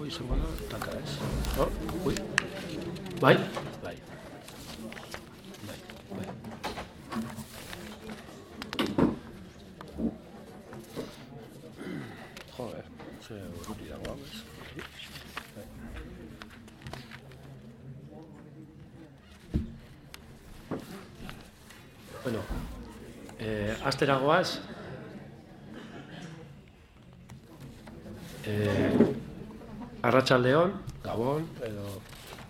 hau izango da, taka ez. Oh, ui. Bai? Bai. Bai, bai. Joder, ze urruti dago hau ez. Bueno, eh, asteragoaz, Arratsaldeon, Gabon, edo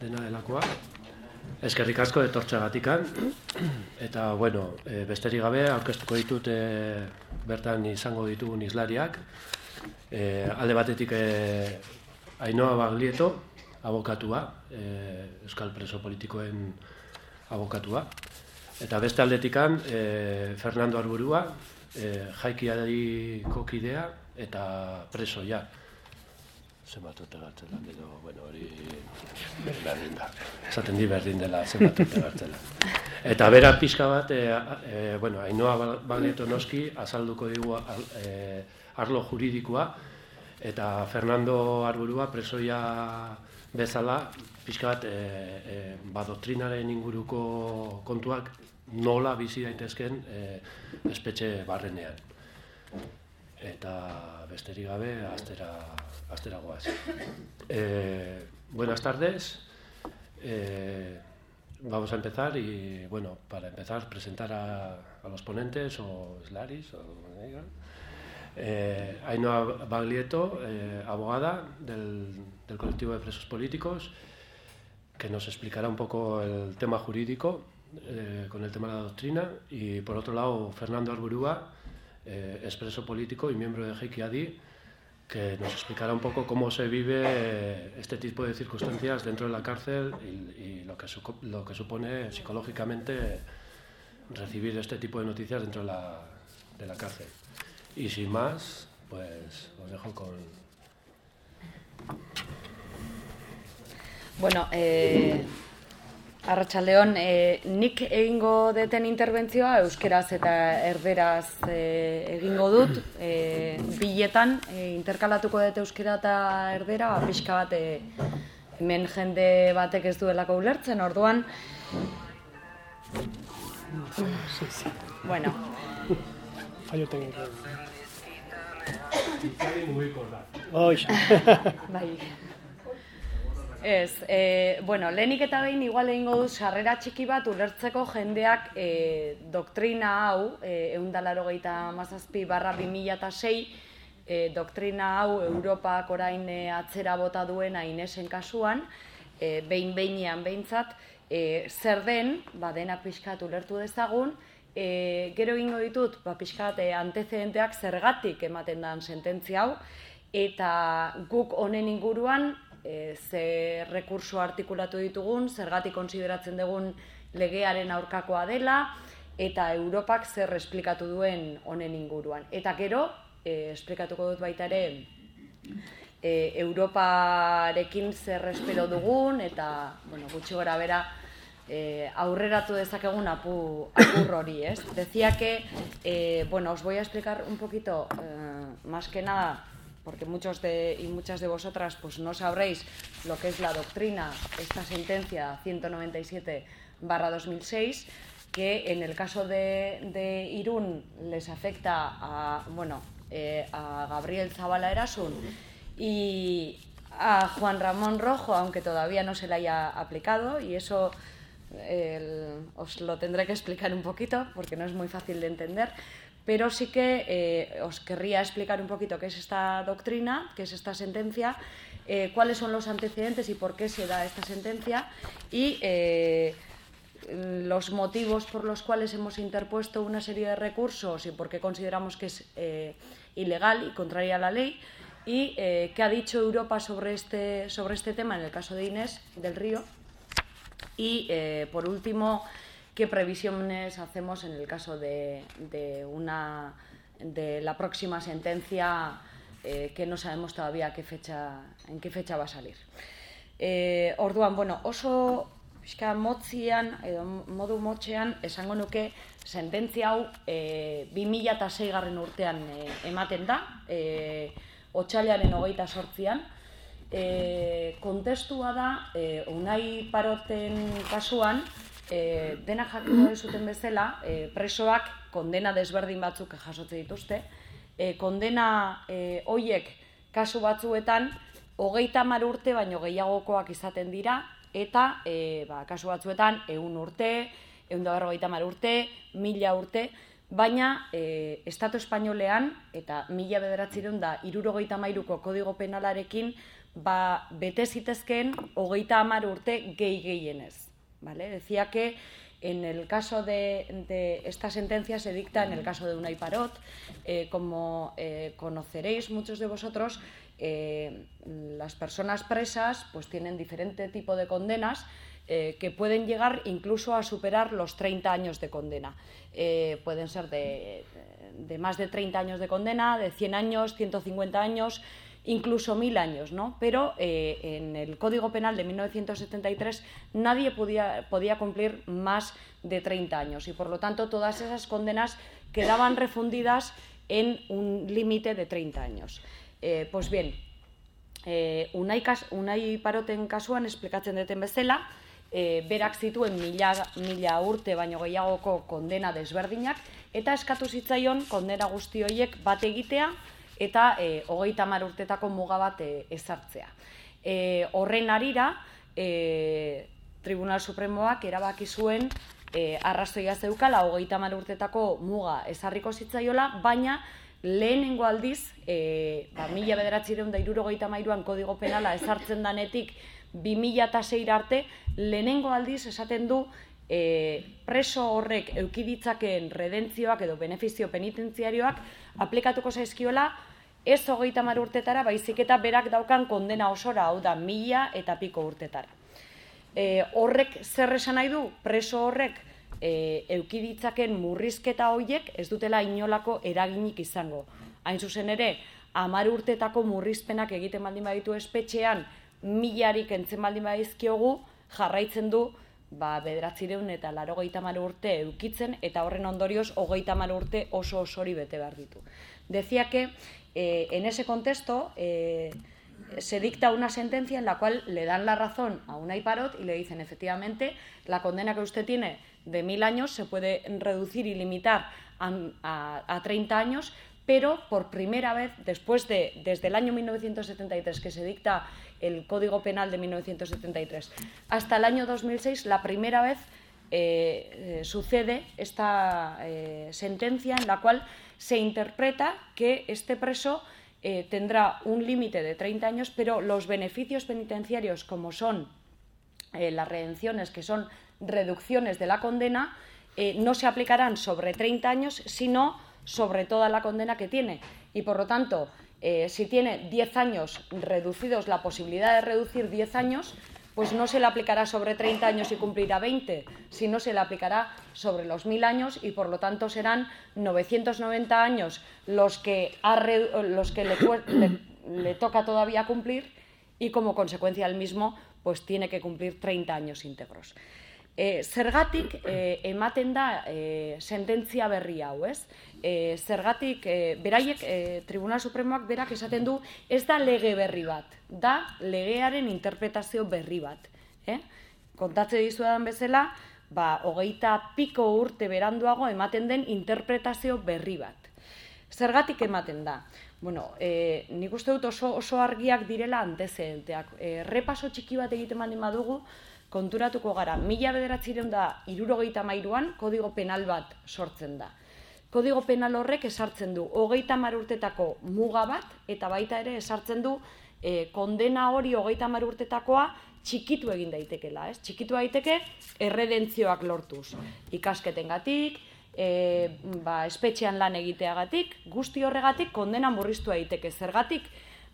dena delakoa. Eskerrik asko etortxagatikan. Eta, bueno, e, besterik gabe, aurkeztuko ditut e, bertan izango ditugun islariak. E, alde batetik e, Ainoa Baglieto, abokatua, e, Euskal Preso Politikoen abokatua. Eta beste aldetikan, e, Fernando Arburua, e, jaikiari kokidea eta preso ja zenbat urte gartzela, edo, bueno, hori berdin da. Esaten di berdin dela zenbat urte gartzela. Eta bera pixka bat, e, e, bueno, hainoa baleto noski, azalduko digu e, arlo juridikoa, eta Fernando Arburua presoia bezala, pixka bat, e, e, ba doktrinaren inguruko kontuak nola bizi daitezken e, espetxe barrenean. Eta besterik gabe, astera Astera guaz. Eh, buenas tardes. Eh, vamos a empezar y, bueno, para empezar, presentar a, los ponentes o Slaris, o eh, Ainhoa Baglieto, eh, abogada del, del colectivo de presos políticos, que nos explicará un poco el tema jurídico con el tema de la doctrina. Y por otro lado, Fernando Arburúa, expreso político y miembro de GQAD, que nos explicará un poco cómo se vive este tipo de circunstancias dentro de la cárcel y, y lo, que lo que supone psicológicamente recibir este tipo de noticias dentro de la, de la cárcel. Y sin más, pues os dejo con... Bueno, eh, Arratxaldeon, e, nik egingo deten interbentzioa euskeraz eta erderaz e, egingo dut. E, biletan, e, interkalatuko dut euskera eta erdera, ba, pixka bat e, hemen jende batek ez duelako ulertzen, orduan... Bueno. Fallo técnico. Bai. Ez, e, bueno, lehenik eta behin igual egingo du sarrera txiki bat ulertzeko jendeak e, doktrina hau, e, eundalaro gehieta mazazpi barra 2006, e, doktrina hau Europak orain e, atzera bota duen ainesen kasuan, e, behin behinean behintzat, e, zer den, ba, denak pixkat ulertu dezagun, e, gero egingo ditut, ba, pixkat e, antecedenteak zergatik ematen dan sententzia hau, eta guk honen inguruan e, ze rekurso artikulatu ditugun, zergatik konsideratzen dugun legearen aurkakoa dela, eta Europak zer esplikatu duen honen inguruan. Eta gero, e, esplikatuko dut baita ere, e, Europarekin zer espero dugun, eta bueno, gutxi gora bera, eh, aurreratu dezakegun apu, apur hori, ez? Decía que, eh, bueno, os voy a explicar un poquito, eh, más que nada, porque muchos de, y muchas de vosotras pues no sabréis lo que es la doctrina, esta sentencia 197 barra 2006, que en el caso de, Irún les afecta a, bueno, eh, a Gabriel Zavala Erasun y a Juan Ramón Rojo, aunque todavía no se le haya aplicado, y eso el, os lo tendré que explicar un poquito porque no es muy fácil de entender, pero sí que eh, os querría explicar un poquito qué es esta doctrina, qué es esta sentencia, eh, cuáles son los antecedentes y por qué se da esta sentencia y eh, los motivos por los cuales hemos interpuesto una serie de recursos y por qué consideramos que es ilegal y contraria a la ley y qué ha dicho Europa sobre este, sobre este tema en el caso de Inés del Río. Y por último qué previsiones hacemos en el caso de, de, una, de la próxima sentencia eh, que no sabemos todavía qué fecha, en qué fecha va a salir. Eh, orduan, bueno, oso pixka motzian, edo modu motxean, esango nuke sententzia hau e, 2006 garren urtean e, ematen da, e, otxailaren hogeita sortzian, e, kontestua da, e, unai paroten kasuan, e, dena jakingo zuten bezala, e, presoak kondena desberdin batzuk jasotze dituzte, e, kondena e, hoiek kasu batzuetan, hogeita mar urte baino gehiagokoak izaten dira, eta e, ba, kasu batzuetan, egun urte, egun da berrogeita mar urte, mila urte, baina e, Estatu Espainolean, eta mila bederatzireun da, irurogeita mairuko kodigo penalarekin, ba, bete zitezkeen hogeita hamar urte gehi gehienez. ¿Vale? Decía que en el caso de, esta sentencia se dicta en el caso de Unai Parot, eh, como eh, conoceréis muchos de vosotros, eh, las personas presas pues tienen diferente tipo de condenas que pueden llegar incluso a superar los 30 años de condena. Pueden ser de, de, más de 30 años de condena, de 100 años, 150 años, incluso mil años, ¿no? Pero eh, en el Código Penal de 1973 nadie podía, podía cumplir más de 30 años y por lo tanto todas esas condenas quedaban refundidas en un límite de 30 años. Eh, pues bien, eh, unai, kas, unai paroten kasuan esplikatzen deten bezala, e, berak zituen mila, mila urte baino gehiagoko kondena desberdinak, eta eskatu zitzaion kondena guzti horiek bat egitea, eta e, hogeita mar urtetako muga bat e, ezartzea. E, horren arira, e, Tribunal Supremoak erabaki zuen e, arrazoia zeukala hogeita mar urtetako muga ezarriko zitzaiola, baina lehenengo aldiz, e, ba, mila bederatzireun da irurogeita mairuan kodigo penala ezartzen danetik, 2006 arte, lehenengo aldiz esaten du e, preso horrek eukiditzakeen redentzioak edo beneficio penitentziarioak aplikatuko zaizkiola ez hogeita mar urtetara, baizik eta berak daukan kondena osora, hau da, mila eta piko urtetara. E, horrek zer esan nahi du, preso horrek e, eukiditzaken murrizketa horiek ez dutela inolako eraginik izango. Hain zuzen ere, amar urtetako murrizpenak egiten baldin baditu espetxean, milarik entzen baldin badizkiogu, jarraitzen du, ba, bederatzireun eta laro urte eukitzen, eta horren ondorioz, hogeita urte oso osori bete behar ditu. Decía que Eh, en ese contexto eh, se dicta una sentencia en la cual le dan la razón a una Parot y le dicen efectivamente la condena que usted tiene de mil años se puede reducir y limitar a, a, a 30 años, pero por primera vez, después de, desde el año 1973 que se dicta el Código Penal de 1973 hasta el año 2006, la primera vez eh, sucede esta sentencia en la cual se interpreta que este preso eh, tendrá un límite de 30 años, pero los beneficios penitenciarios, como son eh, las redenciones, que son reducciones de la condena, eh, no se aplicarán sobre 30 años, sino sobre toda la condena que tiene. Y por lo tanto, si tiene 10 años reducidos, la posibilidad de reducir 10 años, pues no se le aplicará sobre 30 años y cumplirá 20, sino se le aplicará sobre los 1000 años y por lo tanto serán 990 años los que, los que le, toca todavía cumplir y como consecuencia del mismo pues tiene que cumplir 30 años íntegros. E, zergatik e, ematen da e, sententzia berri hau, ez? E, zergatik, e, beraiek, e, Tribunal Supremoak berak esaten du, ez da lege berri bat, da legearen interpretazio berri bat. Eh? Kontatze dizuetan bezala, ba, hogeita piko urte beranduago ematen den interpretazio berri bat. Zergatik ematen da? Bueno, e, nik uste dut oso, oso argiak direla antezenteak. E, repaso txiki bat egiten mani badugu, konturatuko gara, mila bederatzireun da irurogeita mairuan, kodigo penal bat sortzen da. Kodigo penal horrek esartzen du, hogeita urtetako muga bat, eta baita ere esartzen du, e, kondena hori hogeita urtetakoa txikitu egin daitekela, ez? Txikitu daiteke erredentzioak lortuz. Ikasketen gatik, e, ba, espetxean lan egiteagatik, guzti horregatik kondena murriztu daiteke zergatik,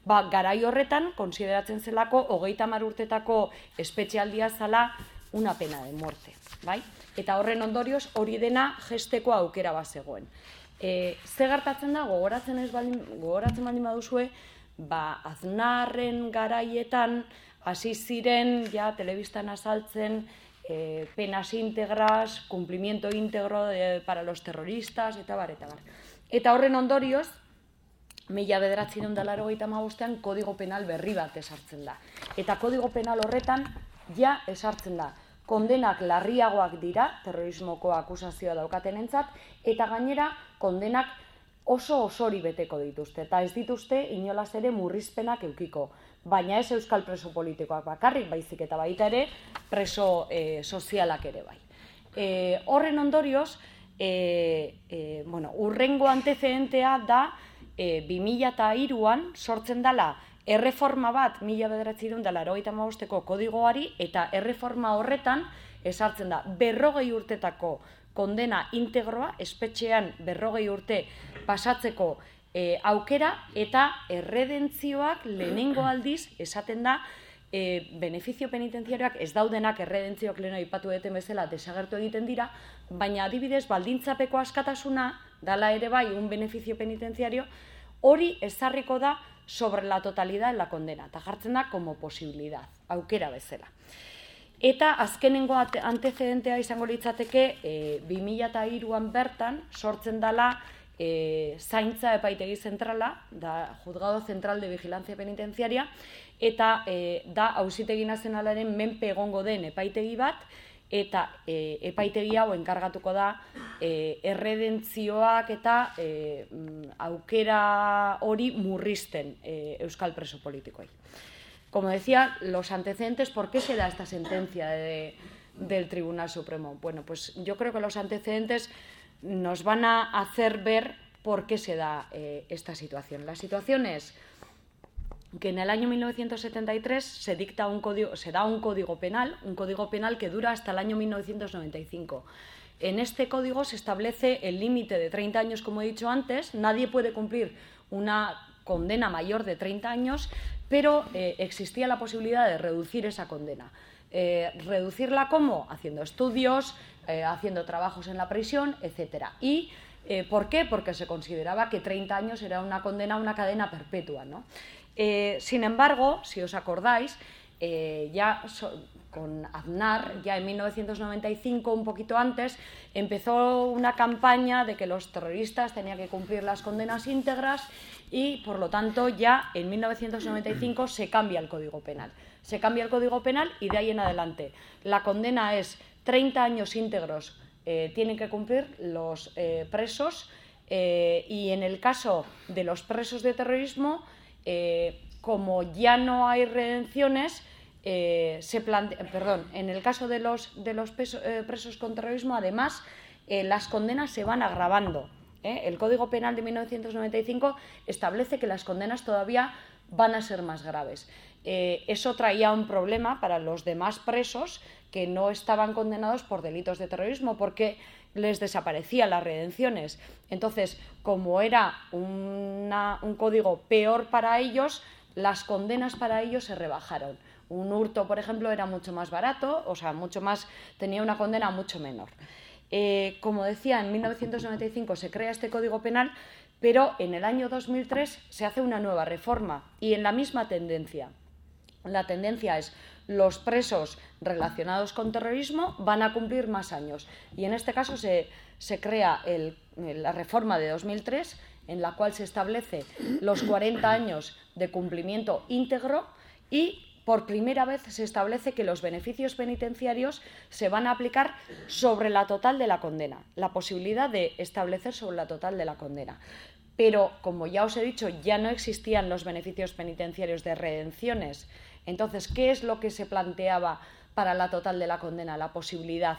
ba, garai horretan, konsideratzen zelako, hogeita urtetako espetxealdia zala una pena de muerte. Bai? Eta horren ondorioz, hori dena gesteko aukera bat zegoen. E, ze gertatzen da, gogoratzen ez baldin, gogoratzen baldin baduzue, ba, aznarren garaietan, hasi ziren, ja, telebistan azaltzen, e, penas integras, cumplimiento íntegro de, para los terroristas, eta bar, eta bar. Eta horren ondorioz, mila bederatzi da laro bostean kodigo penal berri bat esartzen da. Eta kodigo penal horretan ja esartzen da. Kondenak larriagoak dira, terrorismoko akusazioa daukaten entzat, eta gainera kondenak oso osori beteko dituzte. Eta ez dituzte inolaz ere murrizpenak eukiko. Baina ez euskal preso politikoak bakarrik, baizik eta baita ere preso e, sozialak ere bai. E, horren ondorioz, e, e, bueno, urrengo antecedentea da e, 2002an sortzen dela erreforma bat mila bederatzerun dela erogeita magosteko kodigoari eta erreforma horretan esartzen da berrogei urtetako kondena integroa, espetxean berrogei urte pasatzeko e, aukera eta erredentzioak lehenengo aldiz esaten da e, beneficio penitenziarioak ez daudenak erredentzioak leheno ipatu deten bezala desagertu egiten dira, baina adibidez baldintzapeko askatasuna dala ere bai un beneficio penitenziario, hori ezarriko da sobre la totalidad en la condena, eta jartzen da como posibilidad, aukera bezala. Eta azkenengo antecedentea izango litzateke, e, 2003an bertan sortzen dala e, zaintza epaitegi zentrala, da Juzgado Central de Vigilancia Penitenciaria, eta e, da hausitegi nazionalaren menpe egongo den epaitegi bat, eta e, epaitegi hau enkargatuko da e, erredentzioak eta e, aukera hori murristen e, euskal preso politikoei. Como decía, los antecedentes, ¿por qué se da esta sentencia de, del Tribunal Supremo? Bueno, pues yo creo que los antecedentes nos van a hacer ver por qué se da eh, esta situación. La situación es que en el año 1973 se, dicta un código, se da un código penal, un código penal que dura hasta el año 1995. En este código se establece el límite de 30 años, como he dicho antes, nadie puede cumplir una condena mayor de 30 años, pero eh, existía la posibilidad de reducir esa condena. Eh, ¿Reducirla cómo? Haciendo estudios, eh, haciendo trabajos en la prisión, etc. ¿Y por qué? Porque se consideraba que 30 años era una condena una cadena perpetua. ¿no? Eh, sin embargo, si os acordáis, eh, ya con Aznar, ya en 1995, un poquito antes, empezó una campaña de que los terroristas tenían que cumplir las condenas íntegras y, por lo tanto, ya en 1995 se cambia el Código Penal. Se cambia el Código Penal y de ahí en adelante la condena es 30 años íntegros eh, tienen que cumplir los presos y en el caso de los presos de terrorismo eh, como ya no hay redenciones, eh, se perdón, en el caso de los, de los eh, presos con terrorismo, además, las condenas se van agravando. El Código Penal de 1995 establece que las condenas todavía van a ser más graves. eso traía un problema para los demás presos que no estaban condenados por delitos de terrorismo, porque les desaparecían las redenciones. Entonces, como era un código peor para ellos, las condenas para ellos se rebajaron. Un hurto, por ejemplo, era mucho más barato, o sea, mucho más, tenía una condena mucho menor. Eh, como decía, en 1995 se crea este Código Penal, pero en el año 2003 se hace una nueva reforma y en la misma tendencia. La tendencia es los presos relacionados con terrorismo van a cumplir más años. Y en este caso se, crea la reforma de 2003, en la cual se establece los 40 años de cumplimiento íntegro y por primera vez se establece que los beneficios penitenciarios se van a aplicar sobre la total de la condena, la posibilidad de establecer sobre la total de la condena. Pero, como ya os he dicho, ya no existían los beneficios penitenciarios de redenciones entonces, ¿qué es lo que se planteaba para la total de la condena? La posibilidad,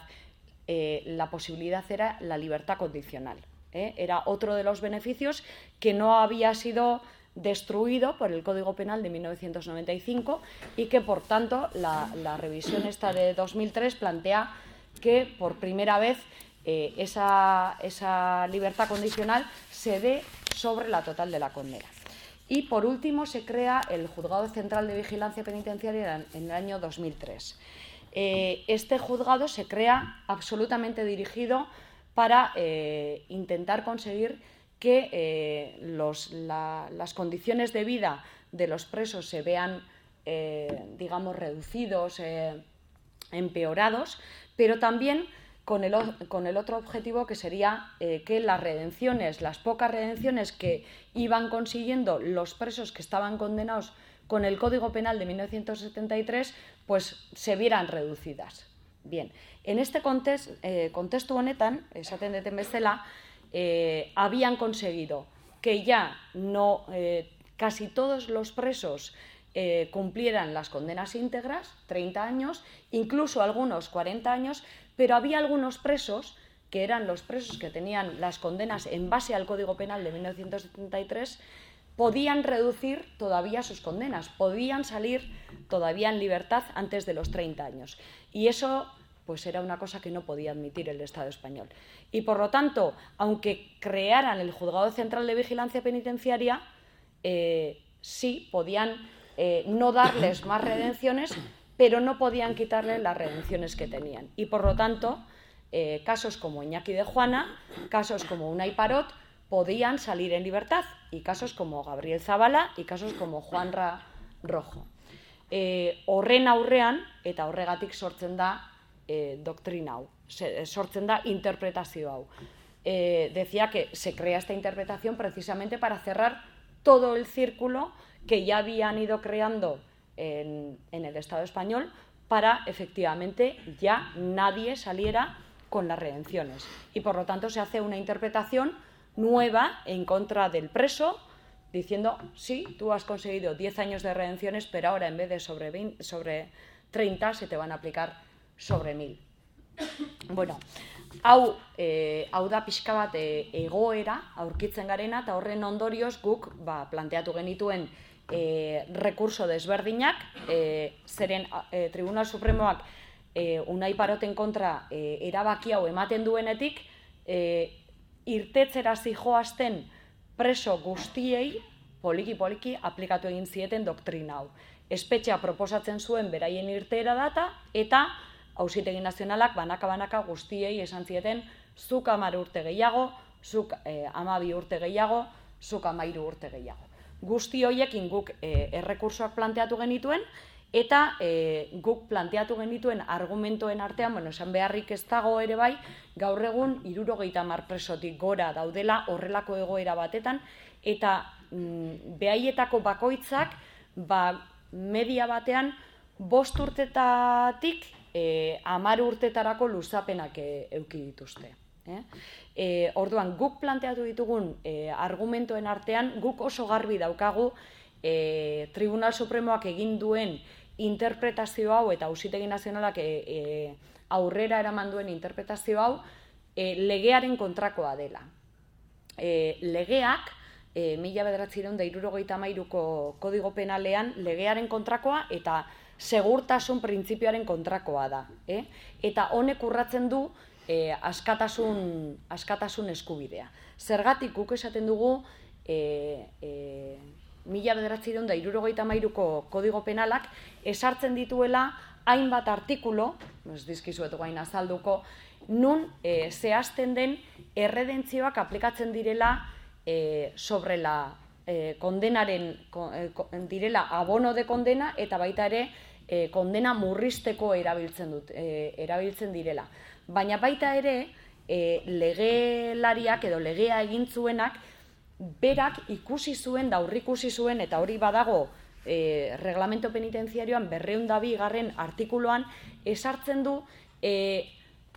eh, la posibilidad era la libertad condicional. ¿eh? Era otro de los beneficios que no había sido destruido por el Código Penal de 1995 y que, por tanto, la, revisión esta de 2003 plantea que por primera vez eh, esa, esa libertad condicional se dé sobre la total de la condena. Y por último se crea el Juzgado Central de Vigilancia Penitenciaria en el año 2003. Eh, este juzgado se crea absolutamente dirigido para eh, intentar conseguir que eh, las condiciones de vida de los presos se vean, digamos, reducidos, empeorados, pero también con el, otro objetivo que sería eh, que las redenciones, las pocas redenciones que iban consiguiendo los presos que estaban condenados con el Código Penal de 1973, pues se vieran reducidas. Bien, en este contexto, eh, contexto honetan, esaten eh, habían conseguido que ya no eh, casi todos los presos cumplieran las condenas íntegras, 30 años, incluso algunos 40 años, pero había algunos presos, que eran los presos que tenían las condenas en base al Código Penal de 1973, podían reducir todavía sus condenas, podían salir todavía en libertad antes de los 30 años. Y eso pues era una cosa que no podía admitir el Estado español. Y por lo tanto, aunque crearan el Juzgado Central de Vigilancia Penitenciaria, eh, sí podían eh, no darles más redenciones, pero no podían quitarles las redenciones que tenían. Y por lo tanto, eh, casos como Iñaki de Juana, casos como Unai Parot, podían salir en libertad, y casos como Gabriel Zabala y casos como Juanra Rojo. E, horren aurrean, eta horregatik sortzen da e, doktrina hau, sortzen da interpretazio hau. E, decía que se crea esta interpretación precisamente para cerrar todo el círculo que ya habían ido creando en, en el Estado español para efectivamente ya nadie saliera con las redenciones. Y por lo tanto se hace una interpretación nueva en contra del preso, diciendo, sí, tú has conseguido 10 años de redenciones, pero ahora en vez de sobre, 20, sobre 30 se te van a aplicar sobre 1000. Bueno, hau, e, hau da pixka bat e, egoera aurkitzen garena, eta horren ondorioz guk ba, planteatu e, rekurso desberdinak, e, zeren e, Tribunal Supremoak e, unai paroten kontra e, erabaki hau ematen duenetik, e, irtetzera zijoazten preso guztiei poliki-poliki aplikatu egin zieten doktrina hau. Espetxea proposatzen zuen beraien irteera data eta hausitegi nazionalak banaka-banaka guztiei esan zieten zuk amar urte gehiago, zuk eh, amabi urte gehiago, zuk amairu urte gehiago. Guzti horiekin guk eh, errekursoak planteatu genituen, eta e, guk planteatu genituen argumentoen artean, bueno, esan beharrik ez dago ere bai, gaur egun irurogeita marpresotik gora daudela horrelako egoera batetan, eta mm, behaietako bakoitzak, ba, media batean, bost urtetatik e, amar urtetarako luzapenak e, euki dituzte. Eh? E, orduan, guk planteatu ditugun e, argumentoen artean, guk oso garbi daukagu e, Tribunal Supremoak egin duen interpretazio hau eta Auzitegi Nazionalak e, e, aurrera eraman duen interpretazio hau e, legearen kontrakoa dela. E, legeak, e, mila bederatzireun da irurogeita mairuko kodigo penalean, legearen kontrakoa eta segurtasun printzipioaren kontrakoa da. Eh? Eta honek urratzen du e, askatasun, askatasun eskubidea. Zergatik guk esaten dugu, e, e, mila bederatzi da irurogeita mairuko kodigo penalak, esartzen dituela hainbat artikulo, ez dizkizuetu gaina azalduko, nun e, zehazten den erredentzioak aplikatzen direla e, sobre la e, kondenaren, e, direla abono de kondena eta baita ere e, kondena murrizteko erabiltzen dut, e, erabiltzen direla. Baina baita ere, e, legelariak edo legea egin zuenak berak ikusi zuen da ikusi zuen eta hori badago e, reglamento penitenziarioan berreun dabi garren artikuloan esartzen du e,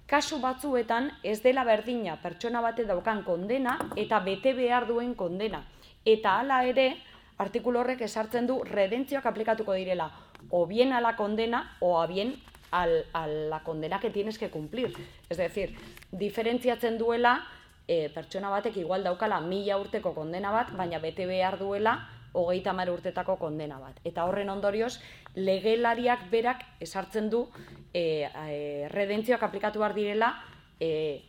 kasu batzuetan ez dela berdina pertsona bate daukan kondena eta bete behar duen kondena. Eta hala ere, artikulu horrek esartzen du redentzioak aplikatuko direla o bien a la condena o a bien al, a la condena que tienes que cumplir. Es decir, diferentziatzen duela e, pertsona batek igual daukala mila urteko kondena bat, baina bete behar duela hogeita mar urtetako kondena bat. Eta horren ondorioz, legelariak berak esartzen du e, e, redentzioak aplikatu behar direla e,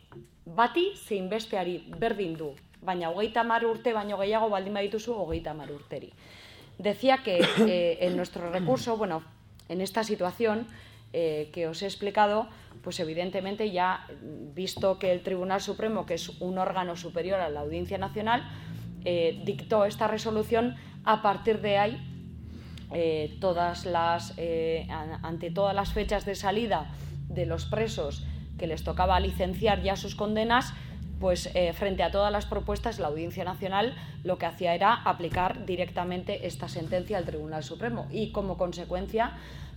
bati zein besteari berdin du, baina hogeita mar urte baino gehiago baldin badituzu hogeita mar urteri. Decía que eh, en nuestro recurso, bueno, en esta situación, eh, que os he explicado, pues evidentemente ya visto que el Tribunal Supremo, que es un órgano superior a la Audiencia Nacional, eh, dictó esta resolución, a partir de ahí, eh, todas las, ante todas las fechas de salida de los presos que les tocaba licenciar ya sus condenas, pues frente a todas las propuestas, la Audiencia Nacional lo que hacía era aplicar directamente esta sentencia al Tribunal Supremo. Y como consecuencia,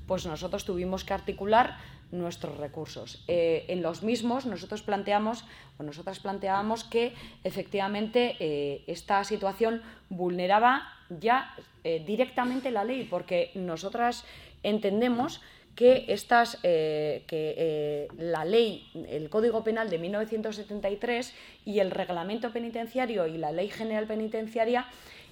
pues nosotros tuvimos que articular nuestros recursos. Eh, en los mismos nosotros planteamos o nosotras planteábamos que efectivamente eh, esta situación vulneraba ya directamente la ley, porque nosotras entendemos que, estas, eh, que eh, la ley, el Código Penal de 1973 y el Reglamento Penitenciario y la Ley General Penitenciaria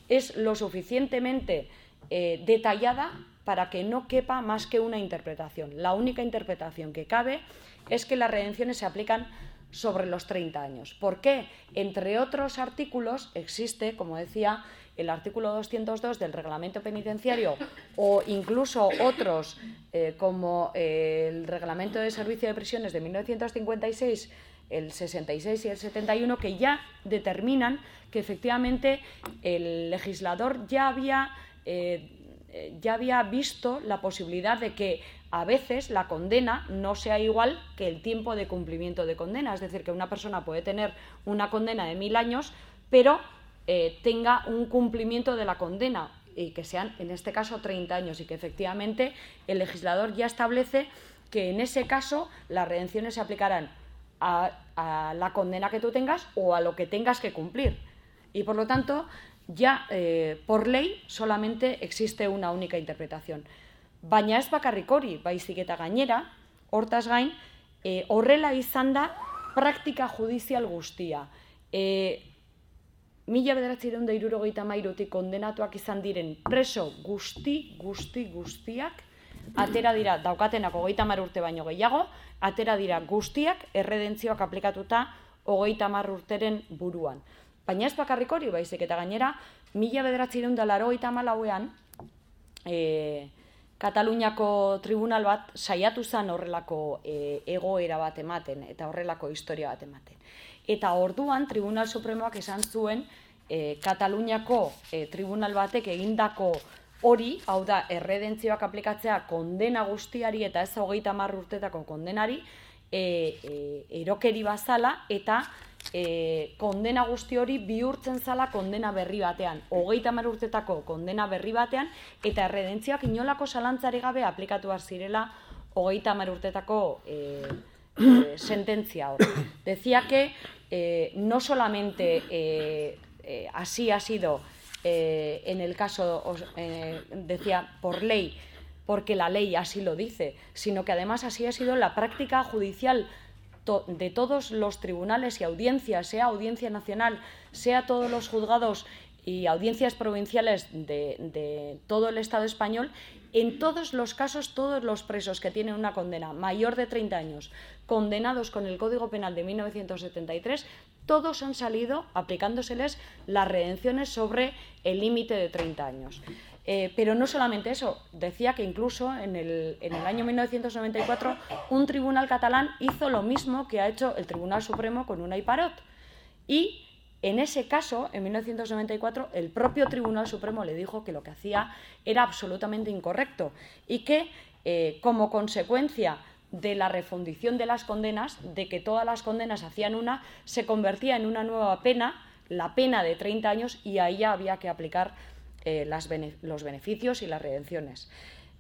es lo suficientemente eh, detallada para que no quepa más que una interpretación. La única interpretación que cabe es que las redenciones se aplican sobre los 30 años. ¿Por qué? Entre otros artículos existe, como decía, el artículo 202 del reglamento penitenciario o incluso otros eh, como eh, el reglamento de servicio de prisiones de 1956, el 66 y el 71, que ya determinan que efectivamente el legislador ya había, eh, ya había visto la posibilidad de que a veces la condena no sea igual que el tiempo de cumplimiento de condena. Es decir, que una persona puede tener una condena de mil años, pero eh, tenga un cumplimiento de la condena y que sean, en este caso, 30 años y que efectivamente el legislador ya establece que en ese caso las redenciones se aplicarán a, la condena que tú tengas o a lo que tengas que cumplir. Y por lo tanto, ya eh, por ley solamente existe una única interpretación. Baina ez bakarrik hori, baizik eta gainera, hortaz gain, e, horrela izan da praktika judizial guztia. E, mila bederatzireun da irurogeita mairutik kondenatuak izan diren preso guzti, guzti, guztiak, atera dira, daukatenak hogeita mar urte baino gehiago, atera dira guztiak erredentzioak aplikatuta hogeita mar urteren buruan. Baina ez bakarrik hori baizik eta gainera, mila bederatzireun da laro malauean, e, Kataluniako tribunal bat saiatu zen horrelako e, egoera bat ematen eta horrelako historia bat ematen. Eta orduan Tribunal Supremoak esan zuen e, Kataluniako e, tribunal batek egindako hori, hau da, erredentzioak aplikatzea kondena guztiari eta ez hogeita marr urtetako kondenari, e, e, erokeri bazala eta e, kondena guzti hori bihurtzen zala kondena berri batean, hogeita mar urtetako kondena berri batean, eta erredentzioak inolako salantzari gabe aplikatu zirela hogeita mar urtetako e, eh, sentencia ahora. Decía que eh, no solamente eh, eh, así ha sido eh, en el caso, eh, decía, por ley, porque la ley así lo dice, sino que además así ha sido la práctica judicial de todos los tribunales y audiencias, sea audiencia nacional, sea todos los juzgados y audiencias provinciales de, de todo el Estado español, en todos los casos, todos los presos que tienen una condena mayor de 30 años, condenados con el Código Penal de 1973, todos han salido aplicándoseles las redenciones sobre el límite de 30 años. Eh, pero no solamente eso, decía que incluso en el, en el año 1994 un tribunal catalán hizo lo mismo que ha hecho el Tribunal Supremo con una Parot. Y en ese caso, en 1994, el propio Tribunal Supremo le dijo que lo que hacía era absolutamente incorrecto y que, eh, como consecuencia de la refundición de las condenas, de que todas las condenas hacían una, se convertía en una nueva pena, la pena de 30 años, y ahí ya había que aplicar eh, los beneficios y las redenciones.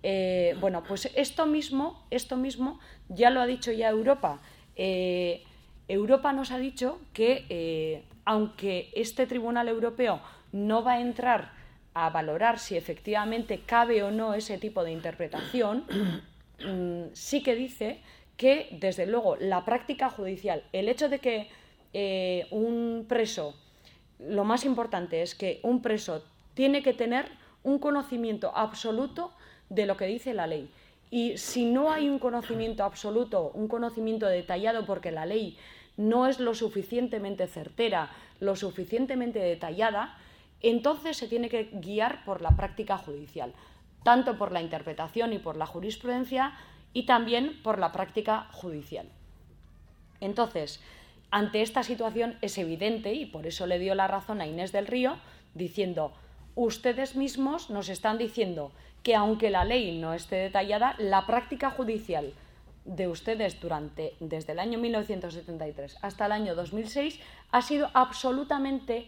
Eh, bueno, pues esto mismo, esto mismo ya lo ha dicho ya Europa. Eh, Europa nos ha dicho que aunque este Tribunal Europeo no va a entrar a valorar si efectivamente cabe o no ese tipo de interpretación, mm, sí que dice que, desde luego, la práctica judicial, el hecho de que un preso, lo más importante es que un preso tiene que tener un conocimiento absoluto de lo que dice la ley. Y si no hay un conocimiento absoluto, un conocimiento detallado, porque la ley no es lo suficientemente certera, lo suficientemente detallada, entonces se tiene que guiar por la práctica judicial, tanto por la interpretación y por la jurisprudencia y también por la práctica judicial. Entonces, ante esta situación es evidente, y por eso le dio la razón a Inés del Río, diciendo, ustedes mismos nos están diciendo que aunque la ley no esté detallada, la práctica judicial de ustedes durante desde el año 1973 hasta el año 2006 ha sido absolutamente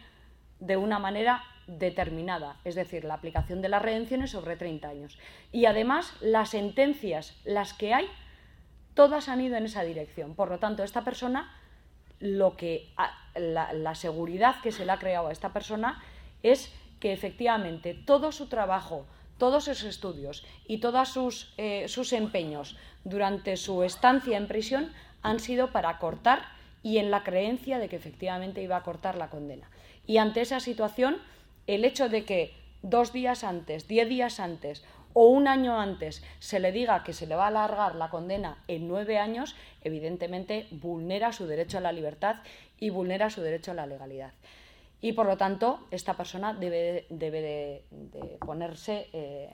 de una manera determinada, es decir, la aplicación de las redenciones sobre 30 años. Y además, las sentencias, las que hay, todas han ido en esa dirección. Por lo tanto, esta persona, lo que la, la seguridad que se le ha creado a esta persona es que efectivamente todo su trabajo, todos sus estudios y todos sus, eh, sus empeños durante su estancia en prisión han sido para cortar y en la creencia de que efectivamente iba a cortar la condena. Y ante esa situación, el hecho de que dos días antes, diez días antes o un año antes se le diga que se le va a alargar la condena en nueve años, evidentemente vulnera su derecho a la libertad y vulnera su derecho a la legalidad y por lo tanto esta persona debe, debe de, ponerse, eh,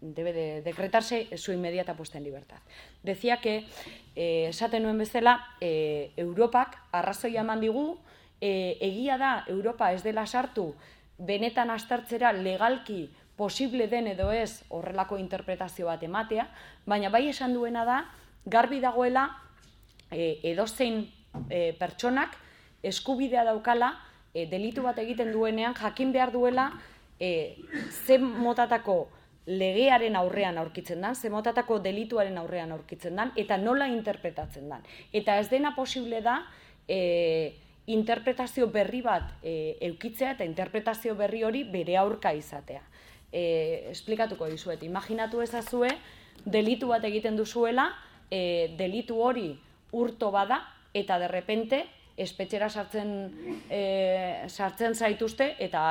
debe de decretarse su inmediata puesta en libertad. Decía que eh, esaten nuen bezala eh, Europak arrazoi eman digu, eh, egia da Europa ez dela sartu benetan astartzera legalki posible den edo ez horrelako interpretazio bat ematea, baina bai esan duena da garbi dagoela eh, edozein eh, pertsonak eskubidea daukala e, delitu bat egiten duenean jakin behar duela e, ze motatako legearen aurrean aurkitzen dan, ze motatako delituaren aurrean aurkitzen dan, eta nola interpretatzen dan. Eta ez dena posible da e, interpretazio berri bat e, eukitzea eta interpretazio berri hori bere aurka izatea. E, esplikatuko dizuet, imaginatu ezazue, delitu bat egiten duzuela, e, delitu hori urto bada, eta derrepente espetxera sartzen, e, sartzen zaituzte eta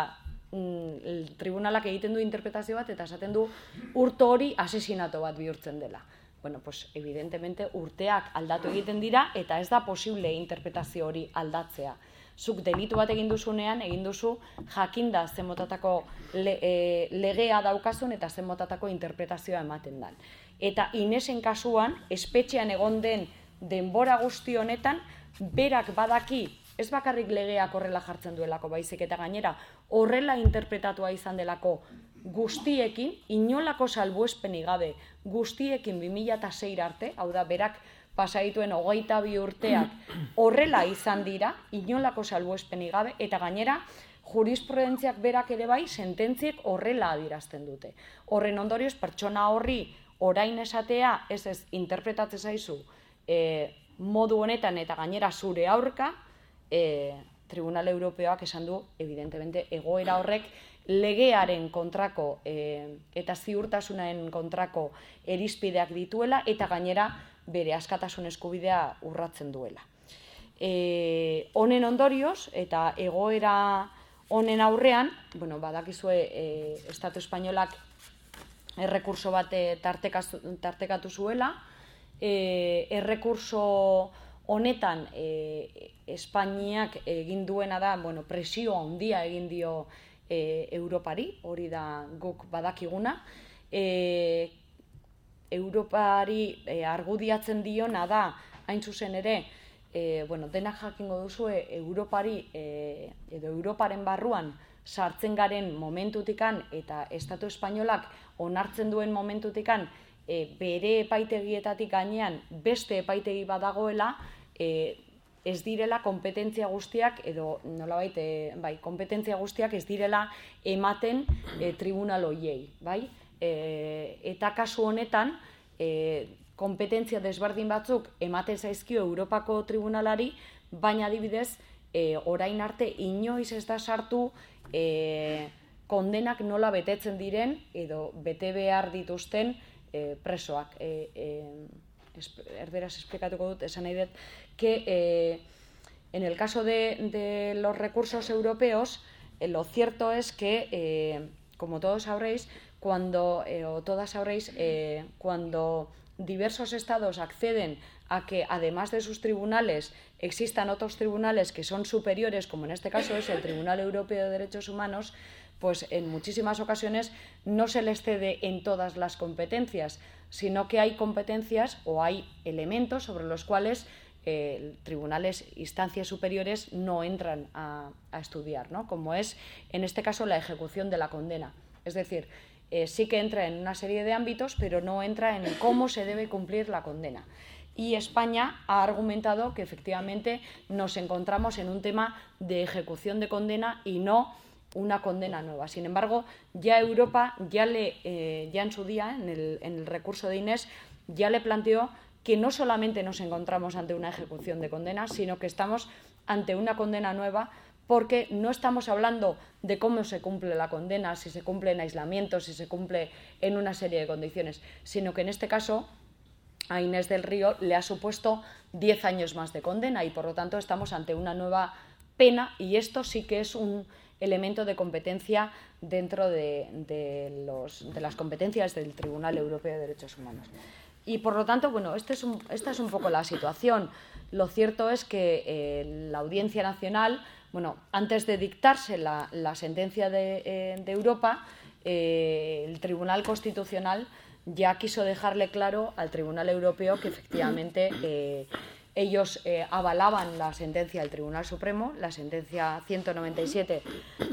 mm, tribunalak egiten du interpretazio bat eta esaten du urto hori asesinato bat bihurtzen dela. Bueno, pues, evidentemente urteak aldatu egiten dira eta ez da posible interpretazio hori aldatzea. Zuk delitu bat egin duzunean, egin duzu jakinda zenmotatako le, e, legea daukazun eta zenmotatako interpretazioa ematen dan. Eta inesen kasuan, espetxean egon den denbora guzti honetan, berak badaki ez bakarrik legeak horrela jartzen duelako baizik eta gainera horrela interpretatua izan delako guztiekin, inolako salbuespenik gabe guztiekin 2006 arte, hau da berak pasaituen hogeita bi urteak horrela izan dira, inolako salbuespenik gabe, eta gainera jurisprudentziak berak ere bai sententziek horrela adirazten dute. Horren ondorioz pertsona horri orain esatea, ez ez interpretatzen zaizu, e, modu honetan eta gainera zure aurka, e, Tribunal Europeoak esan du, evidentemente, egoera horrek legearen kontrako e, eta ziurtasunaren kontrako erizpideak dituela eta gainera bere askatasun eskubidea urratzen duela. E, honen ondorioz eta egoera honen aurrean, bueno, badakizue e, Estatu Espainolak errekurso bat tartekatu zuela, e, errekurso honetan e, Espainiak egin duena da, bueno, presio handia egin dio e, Europari, hori da guk badakiguna. E, Europari e, argudiatzen diona da, hain zuzen ere, e, bueno, denak jakingo duzue Europari e, edo Europaren barruan sartzen garen momentutikan eta Estatu Espainolak onartzen duen momentutikan e, bere epaitegietatik gainean beste epaitegi badagoela, e, ez direla kompetentzia guztiak edo nolabait e, bai, kompetentzia guztiak ez direla ematen e, tribunal hoiei, bai? E, eta kasu honetan e, kompetentzia desberdin batzuk ematen zaizkio Europako tribunalari, baina adibidez e, orain arte inoiz ez da sartu e, kondenak nola betetzen diren edo bete behar dituzten e, presoak. E, e, erderaz esplikatuko dut, esan que e, en el caso de, los recursos europeos, eh, lo cierto es que, eh, como todos sabréis, cuando, eh, o todas sabréis, eh, cuando diversos estados acceden a que además de sus tribunales existan otros tribunales que son superiores, como en este caso es el Tribunal Europeo de Derechos Humanos, pues en muchísimas ocasiones no se les cede en todas las competencias, sino que hay competencias o hay elementos sobre los cuales eh, tribunales, instancias superiores no entran a, estudiar, ¿no? como es en este caso la ejecución de la condena. Es decir, eh, sí que entra en una serie de ámbitos, pero no entra en cómo se debe cumplir la condena. y España ha argumentado que efectivamente nos encontramos en un tema de ejecución de condena y no una condena nueva. Sin embargo, ya Europa, ya, le, eh, ya en su día, en el, en el recurso de Inés, ya le planteó que no solamente nos encontramos ante una ejecución de condena, sino que estamos ante una condena nueva porque no estamos hablando de cómo se cumple la condena, si se cumple en aislamiento, si se cumple en una serie de condiciones, sino que en este caso a Inés del Río le ha supuesto 10 años más de condena y por lo tanto estamos ante una nueva pena y esto sí que es un elemento de competencia dentro de, los, de las competencias del Tribunal Europeo de Derechos Humanos. Y por lo tanto, bueno, este es esta es un poco la situación. Lo cierto es que eh, la Audiencia Nacional, bueno, antes de dictarse la, sentencia de, eh, Europa, eh, el Tribunal Constitucional ya quiso dejarle claro al Tribunal Europeo que efectivamente ellos avalaban la sentencia del Tribunal Supremo, la sentencia 197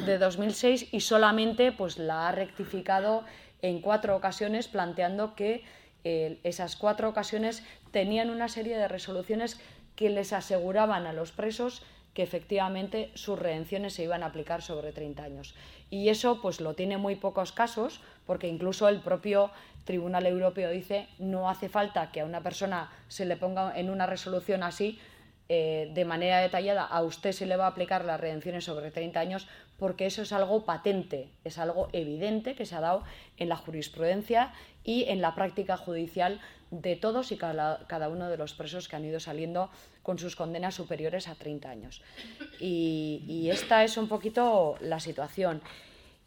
de 2006, y solamente pues, la ha rectificado en cuatro ocasiones planteando que esas cuatro ocasiones tenían una serie de resoluciones que les aseguraban a los presos que efectivamente sus redenciones se iban a aplicar sobre 30 años. Y eso pues lo tiene muy pocos casos, porque incluso el propio Tribunal Europeo dice no hace falta que a una persona se le ponga en una resolución así eh, de manera detallada a usted se le va a aplicar las redenciones sobre 30 años porque eso es algo patente, es algo evidente que se ha dado en la jurisprudencia y en la práctica judicial de todos y cada, uno de los presos que han ido saliendo con sus condenas superiores a 30 años. Y, esta es un poquito la situación.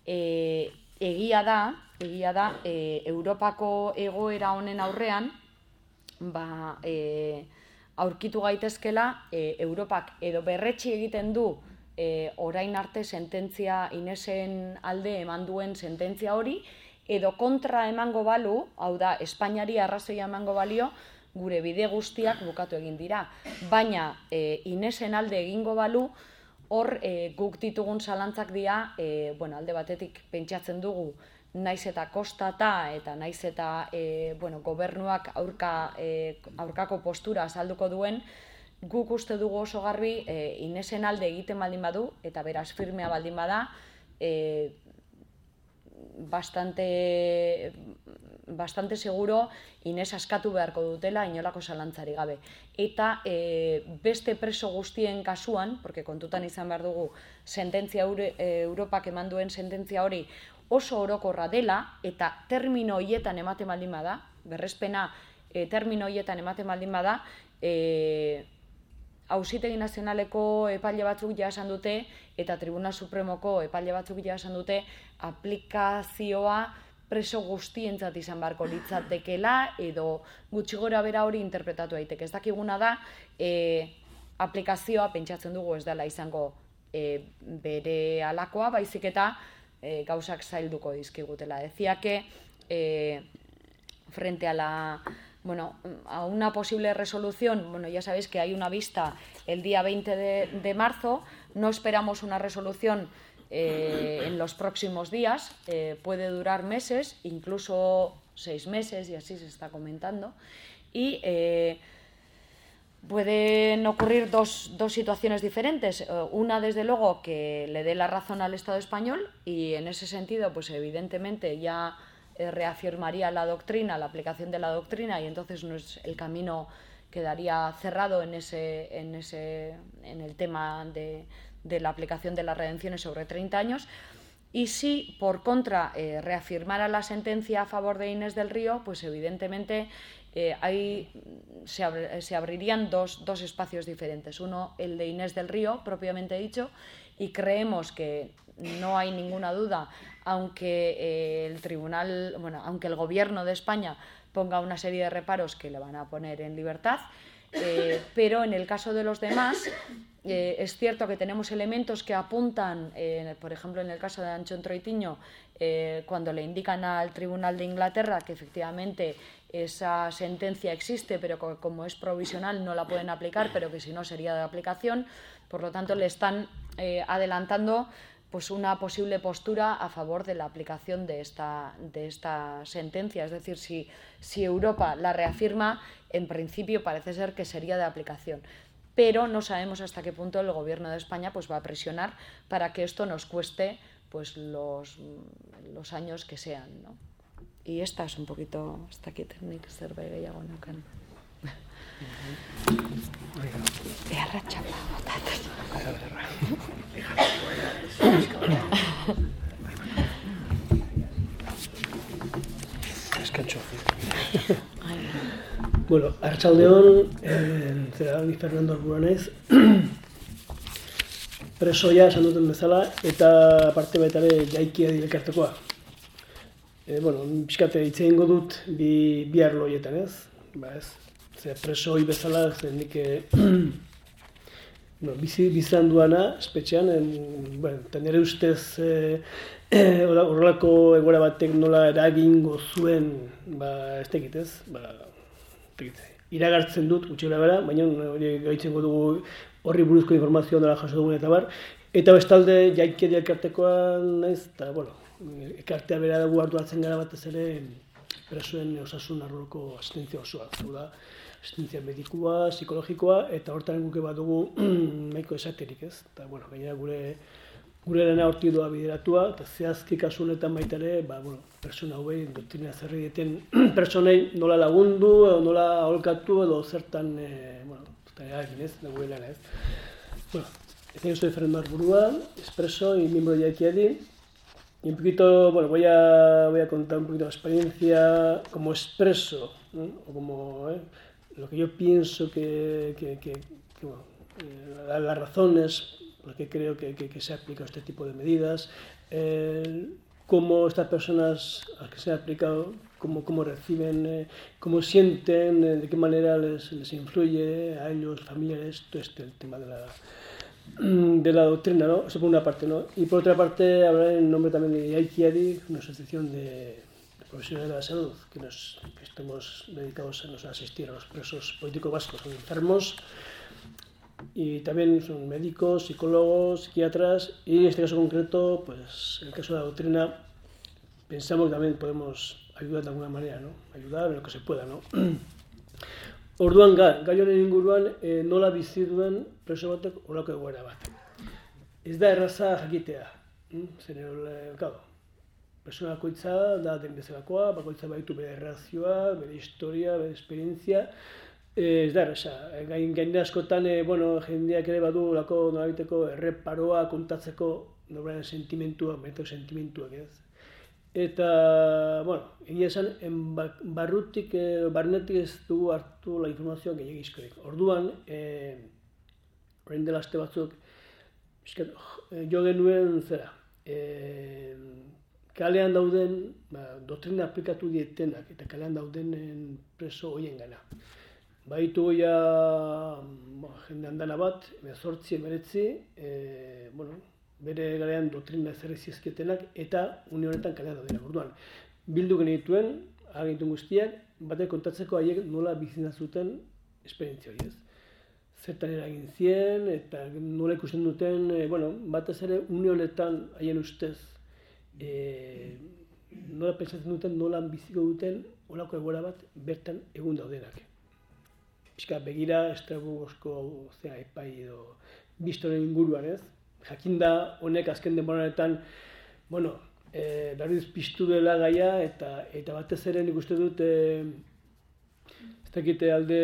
Eh, egia da, egia da, e, Europako egoera honen aurrean, ba, e, aurkitu gaitezkela e, Europak edo berretxi egiten du e, orain arte sententzia Inesen alde eman duen sententzia hori edo kontra emango balu, hau da Espainiari arrazoia emango balio, gure bide guztiak bukatu egin dira. Baina e, Inesen alde egingo balu, hor e, guk ditugun zalantzak dira, e, bueno, alde batetik pentsatzen dugu naiz eta kostata eta naiz eta e, bueno, gobernuak aurka, e, aurkako postura azalduko duen, guk uste dugu oso garbi e, inesen alde egiten baldin badu eta beraz firmea baldin bada, e, bastante, bastante seguro Inés askatu beharko dutela inolako zalantzari gabe. Eta e, beste preso guztien kasuan, porque kontutan izan behar dugu sententzia Euro, e, Europak eman duen sententzia hori oso orokorra dela eta termino hoietan ematen baldin bada, berrespena e, termino hoietan ematen baldin bada, e, Hauzitegi nazionaleko epaile batzuk ja esan dute eta Tribunal Supremoko epaile batzuk ja esan dute aplikazioa preso guztientzat izan barko litzatekela edo gutxi gora bera hori interpretatu daiteke. Ez dakiguna da, e, aplikazioa pentsatzen dugu ez dela izango e, bere alakoa, baizik eta e, gauzak zailduko dizkigutela. Decía que e, frente a la bueno, a una posible resolución, bueno, ya sabéis que hay una vista el día 20 de, marzo, no esperamos una resolución eh, en los próximos días, eh, puede durar meses, incluso seis meses, y así se está comentando, y eh, pueden ocurrir dos, dos, situaciones diferentes. Una, desde luego, que le dé la razón al Estado español y en ese sentido, pues evidentemente ya eh, reafirmaría la doctrina, la aplicación de la doctrina y entonces no es, el camino quedaría cerrado en, ese, en, ese, en el tema de, de la aplicación de las redenciones sobre 30 años. Y si, por contra, eh, reafirmara la sentencia a favor de Inés del Río, pues evidentemente eh, ahí se, se abrirían dos, dos, espacios diferentes. Uno, el de Inés del Río, propiamente dicho, y creemos que no hay ninguna duda, aunque eh, el tribunal, bueno, aunque el gobierno de España ponga una serie de reparos que le van a poner en libertad, eh, pero en el caso de los demás, eh, es cierto que tenemos elementos que apuntan, eh, por ejemplo, en el caso de Anchón Troitiño, cuando le indican al Tribunal de Inglaterra que efectivamente esa sentencia existe, pero que como es provisional no la pueden aplicar, pero que si no sería de aplicación, por lo tanto le están adelantando pues una posible postura a favor de la aplicación de esta, de esta sentencia. Es decir, si, si Europa la reafirma, en principio parece ser que sería de aplicación pero no sabemos hasta qué punto el gobierno de España pues, va a presionar para que esto nos cueste pues, los, los años que sean. ¿no? Y esta es un poquito, hasta aquí técnica zerbait gehiago Beharra txapa botatzen. Eskatxo. bueno, Artxaldeon, eh, zera, ni Fernando Arbura naiz. Presoia esan duten bezala, eta parte baita ere jaikia direkartekoa. E, bueno, pixkate hitz egingo dut bi, bi arlo hietan ez. Ba ez, ze preso hoi bezala, ze nik e, no, bizi, bizan duana, espetxean, en, bueno, eta nire ustez e, horrelako egoera batek nola eragingo zuen, ba, ez tekit ez, ba, tekit, iragartzen dut, gutxi bera, baina hori gaitzen dugu horri buruzko informazioa dela jaso dugun eta bar. Eta bestalde, jaikeri elkartekoan naiz, eta, bueno, ekartea bera dugu hartu gara batez ere presoen osasun arroloko asistentzia osoa. Zau da, asistentzia medikua, psikologikoa, eta hortaren guke bat dugu nahiko esaterik ez. Eta, bueno, gainera gure gure lana horti doa bideratua, eta zehazki kasu honetan baita ere, ba, bueno, persona hauei, doktrina zerri dieten, personei nola lagundu, edo nola aholkatu, edo zertan, e, bueno, eta egin ez, dugu ez. Bueno, ez egin zuen Fernando Arburua, expreso y miembro de Yaquiadi. Y un poquito, bueno, voy a, voy a contar un poquito la experiencia como expreso, ¿no? o como ¿eh? Lo que yo pienso que, eh, las razones por que creo que, se aplica este tipo de medidas, cómo estas personas a las que se ha aplicado cómo, reciben, eh, cómo sienten, eh, de qué manera les, les influye a ellos, familiares, todo este el tema de la, de la doctrina, ¿no? Eso por una parte, ¿no? Y por otra parte, hablar en nombre también de Aikiadi, una asociación de profesionales de la salud, que, nos, que estamos dedicados a, nos, asistir a los presos políticos vascos, son enfermos, y también son médicos, psicólogos, psiquiatras, y en este caso concreto, pues en el caso de la doctrina, pensamos que también podemos ayudar de alguna manera, ¿no? Ayudar en lo que se pueda, ¿no? Orduan ga, gai honen inguruan e, nola bizi duen preso batek horako egoera bat. Ez da erraza jakitea. Zer, e, persona bakoitza da den bezalakoa, bakoitza baitu bere errazioa, bere historia, bere esperientzia, e, ez da erraza. E, gain, gain askotan, e, bueno, jendeak ere badu lako nolabiteko erreparoa kontatzeko nobren sentimentua, benetak sentimentuak ez. Eta, bueno, egia esan, ba, barrutik, e, barnetik ez dugu hartu la informazioa gehiagizkorik. Orduan, e, orain dela aste batzuk, eh, jo genuen zera, e, kalean dauden, ba, doktrina aplikatu dietenak, eta kalean dauden preso hoien gana. Baitu ja, ba, jende handana bat, emezortzi, emeretzi, e, bueno, bere garean doktrina zer zizketenak eta une honetan kalean daudena. Orduan, bildu genituen, agintu guztiak, bate kontatzeko haiek nola bizina zuten esperientzia hori ez. Zertan eragin zien, eta nola ikusten duten, e, bueno, batez ere une honetan haien ustez, e, nola pentsatzen duten, nola biziko duten, olako egora bat bertan egun daudenak. Piska begira, estrabugosko zera epai edo biztoren inguruan ez, jakinda honek azken denboranetan, bueno, e, berriz piztu dela gaia eta eta batez ere nik uste dut e, ez dakite alde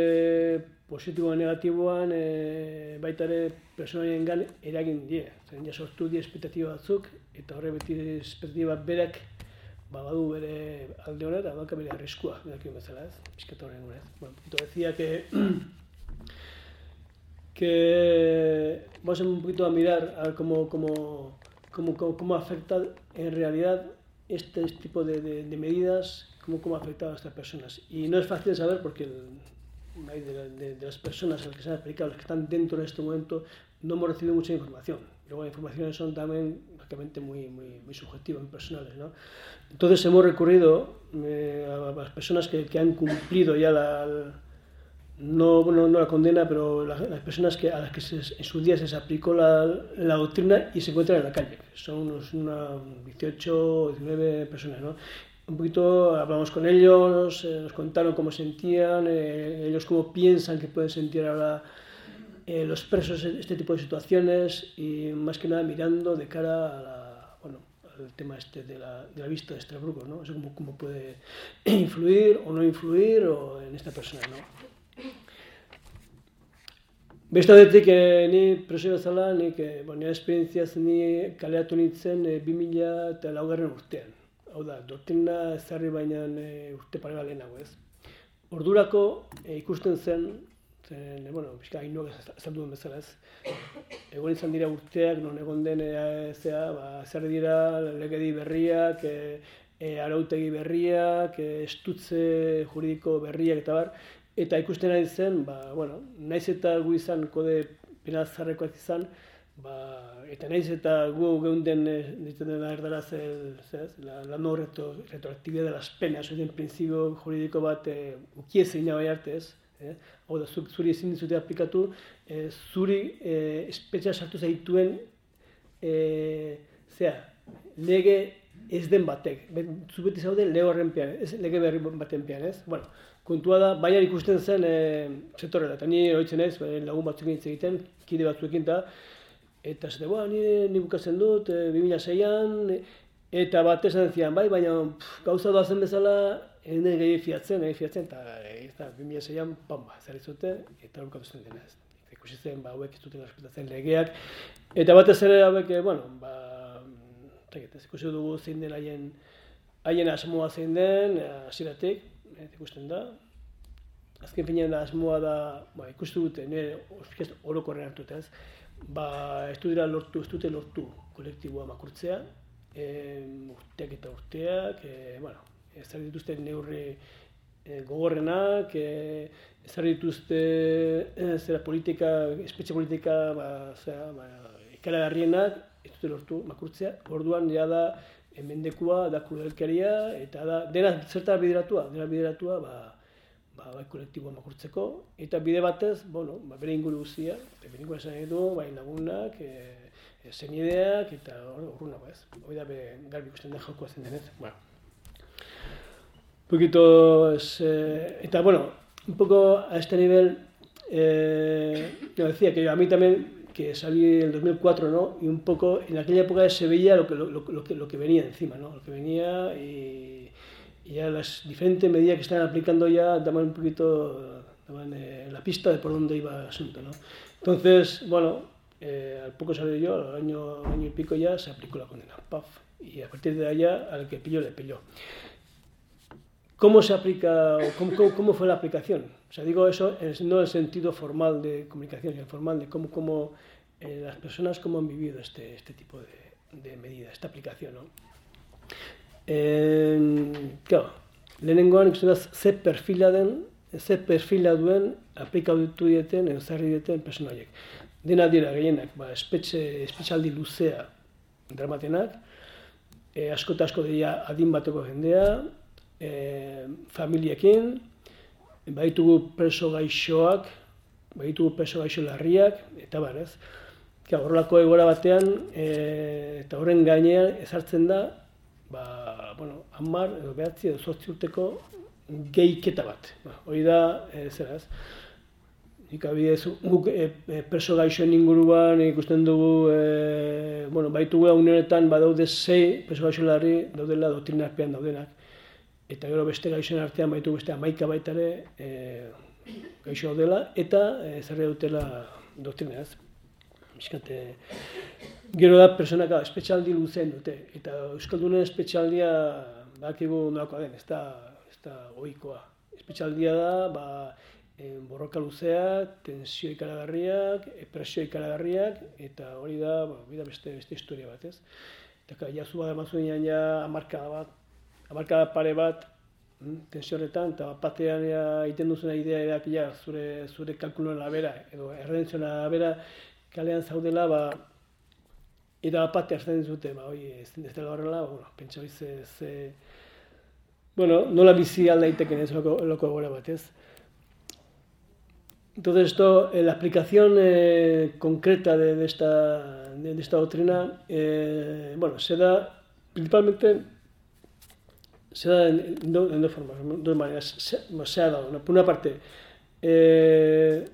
positiboa negatiboan e, baita ere personaien gan eragin die. Zeren ja sortu die espektatiba batzuk eta horre beti espektatiba berak ba, badu bere alde honet, eta baka bere arriskua, berakio bezala ez, piskatu horren gure. Bueno, decía que que vamos un poquito a mirar a ver cómo, cómo, cómo, cómo, afecta en realidad este tipo de, de, de medidas, cómo, cómo ha afectado a estas personas. Y no es fácil de saber porque el, de, de, las personas a las que se han aplicado, las que están dentro en este momento, no hemos recibido mucha información. Luego las informaciones son también prácticamente muy, muy, muy subjetivas, muy personales. ¿no? Entonces hemos recurrido eh, a las personas que, que han cumplido ya la, no, bueno, no la condena, pero las, personas que, a las que en sus días se aplicó la, la, doctrina y se encuentran en la calle. Son unos una 18 o 19 personas, ¿no? Un poquito hablamos con ellos, eh, nos contaron cómo sentían, eh, ellos cómo piensan que pueden sentir ahora eh, los presos este tipo de situaciones y más que nada mirando de cara a la, bueno, al tema este de la, de la vista de Estrasburgo, ¿no? O cómo, cómo puede influir o no influir o en esta persona, ¿no? Beste aldetik, eh, ni preso bezala, nik, eh, bon, esperientziaz ni kaleatu nintzen eh, 2000 eta laugarren urtean. Hau da, doktrina ezarri baina eh, urte pare ez. Ordurako eh, ikusten zen, zen, eh, bueno, pixka hainoak ezaldu duen bezala ez. Egon izan dira urteak, non egon den eh, zea, ba, ezarri dira legedi berriak, eh, eh, arautegi berriak, eh, estutze juridiko berriak eta bar, Eta ikusten ari zen, ba, bueno, naiz eta gu izan kode penazarrekoak izan, ba, eta naiz eta gu geunden ditzen dena erdara zel, zez, la, la no reto, retroactividad de las penas, oizen prinsipio juridiko bat e, ukie zein bai arte ez, eh? hau da, zuri ezin dizute aplikatu, e, zuri e, espetxa sartu zaituen, e, zera, lege ez den batek, zu beti zaude lege horren pean, ez lege berri baten pean, ez? Bueno, kontua da, baina ikusten zen e, setorrela, eta ni horitzen ez, e, lagun batzuk egiten, kide batzuekin eta eta zete, boa, ni, ni bukatzen dut, e, 2006an, eta bat esan zian, bai, baina pff, gauza doazen bezala, ene gehi fiatzen, gehi fiatzen, eta e, eta 2006an, pamba, zer zute, eta bukatu zen dena ez. Ikusi zen, ba, hauek ez duten aspetatzen legeak, eta batez ere hauek, e, bueno, ba, ez ikusi dugu zein den haien, haien asmoa zein den, hasieratik, eh, ikusten da. Azken finean da asmoa da, ba, ikustu dute, nire ospikaz orokorren hartu ez, ba, ez dira lortu, ez dute lortu kolektiboa makurtzea, e, urteak eta urteak, e, bueno, ez dituzte neurri e, gogorrenak, e, ez dituzte e, zera politika, espetxe politika, ba, zera, ba, ikaragarrienak, ez dute lortu makurtzea, orduan ja da, emendekua da krudelkeria eta da dena zerta bideratua, dena bideratua ba ba bai kolektiboa makurtzeko eta bide batez, bueno, ba bere inguru guztia, bere inguru esan edu, bai lagunak, eh e, zenideak eta urruna ba, ez. Hoi da be garbi ikusten da joko zen denez. Bueno. Poquito es, eh, bueno, un poco a este nivel eh yo decía que a mí también que salí en el 2004, ¿no? Y un poco en aquella época se veía lo que, lo, que, lo que venía encima, ¿no? Lo que venía y, ya las diferentes medidas que están aplicando ya daban un poquito daban, eh, la pista de por dónde iba el asunto, ¿no? Entonces, bueno, eh, al poco salí yo, al año, año y pico ya se aplicó la condena, ¡paf! Y a partir de allá, al que pilló, le pilló. ¿Cómo se aplica, cómo, cómo, cómo fue la aplicación? O sea, digo eso en, no el sentido formal de comunicación, sino formal de cómo, cómo eh, las personas cómo han vivido este, este tipo de, de medida, esta aplicación. ¿no? Eh, claro, lehenengoan ze perfila den, ze perfila duen aplikatu dieten, ezarri dieten persona horiek. Dena dira gehienak, ba, espetxe, espetxaldi luzea dramatenak, e, asko eta asko dira adin bateko jendea, e, familiekin, baitugu preso gaixoak, baitugu preso gaixo larriak, eta bar, ez? Ka, horrelako egora batean, e, eta horren gainean ezartzen da, ba, bueno, hamar edo behatzi edo zortzi urteko gehiketa bat. Ba, hori da, e, ez? Nik abidez, guk e, e, preso gaixoen inguruan ikusten dugu, e, bueno, baitugu egun honetan, badaude zei preso gaixo larri, daudela doktrinarpean daudenak eta gero beste gaixoen artean baitu beste amaika baita ere e, gaixo dela eta e, zerre dutela doktrina ez. Miskate, gero da personaka espetxaldi luzen dute eta Euskaldunen espetxaldia bakigu nolako den, ez da, ez da oikoa. Espetxaldia da, ba, e, borroka luzea, tensio ikaragarriak, e, presio ikaragarriak, eta hori da, ba, beste, beste historia bat, ez? Eta jazu bat emazuen ja amarka bat, amarka pare bat mm, tensio horretan, eta batean egiten duzuna idea ja, zure, zure kalkuloen labera, edo erredenzioen labera, kalean zaudela, ba, eta bate hartzen dizute, ba, oi, ez, ez dela horrela, ba, bueno, pentsa ze, ze, bueno, nola bizi alda iteken ez loko, loko gora bat, ez? Entonces, esto, eh, la aplicación eh, concreta de, de esta, de, de esta doctrina, eh, bueno, se da principalmente se da en, do- en dos formas, en dos maneras. Se, se ha dado, por una parte, eh,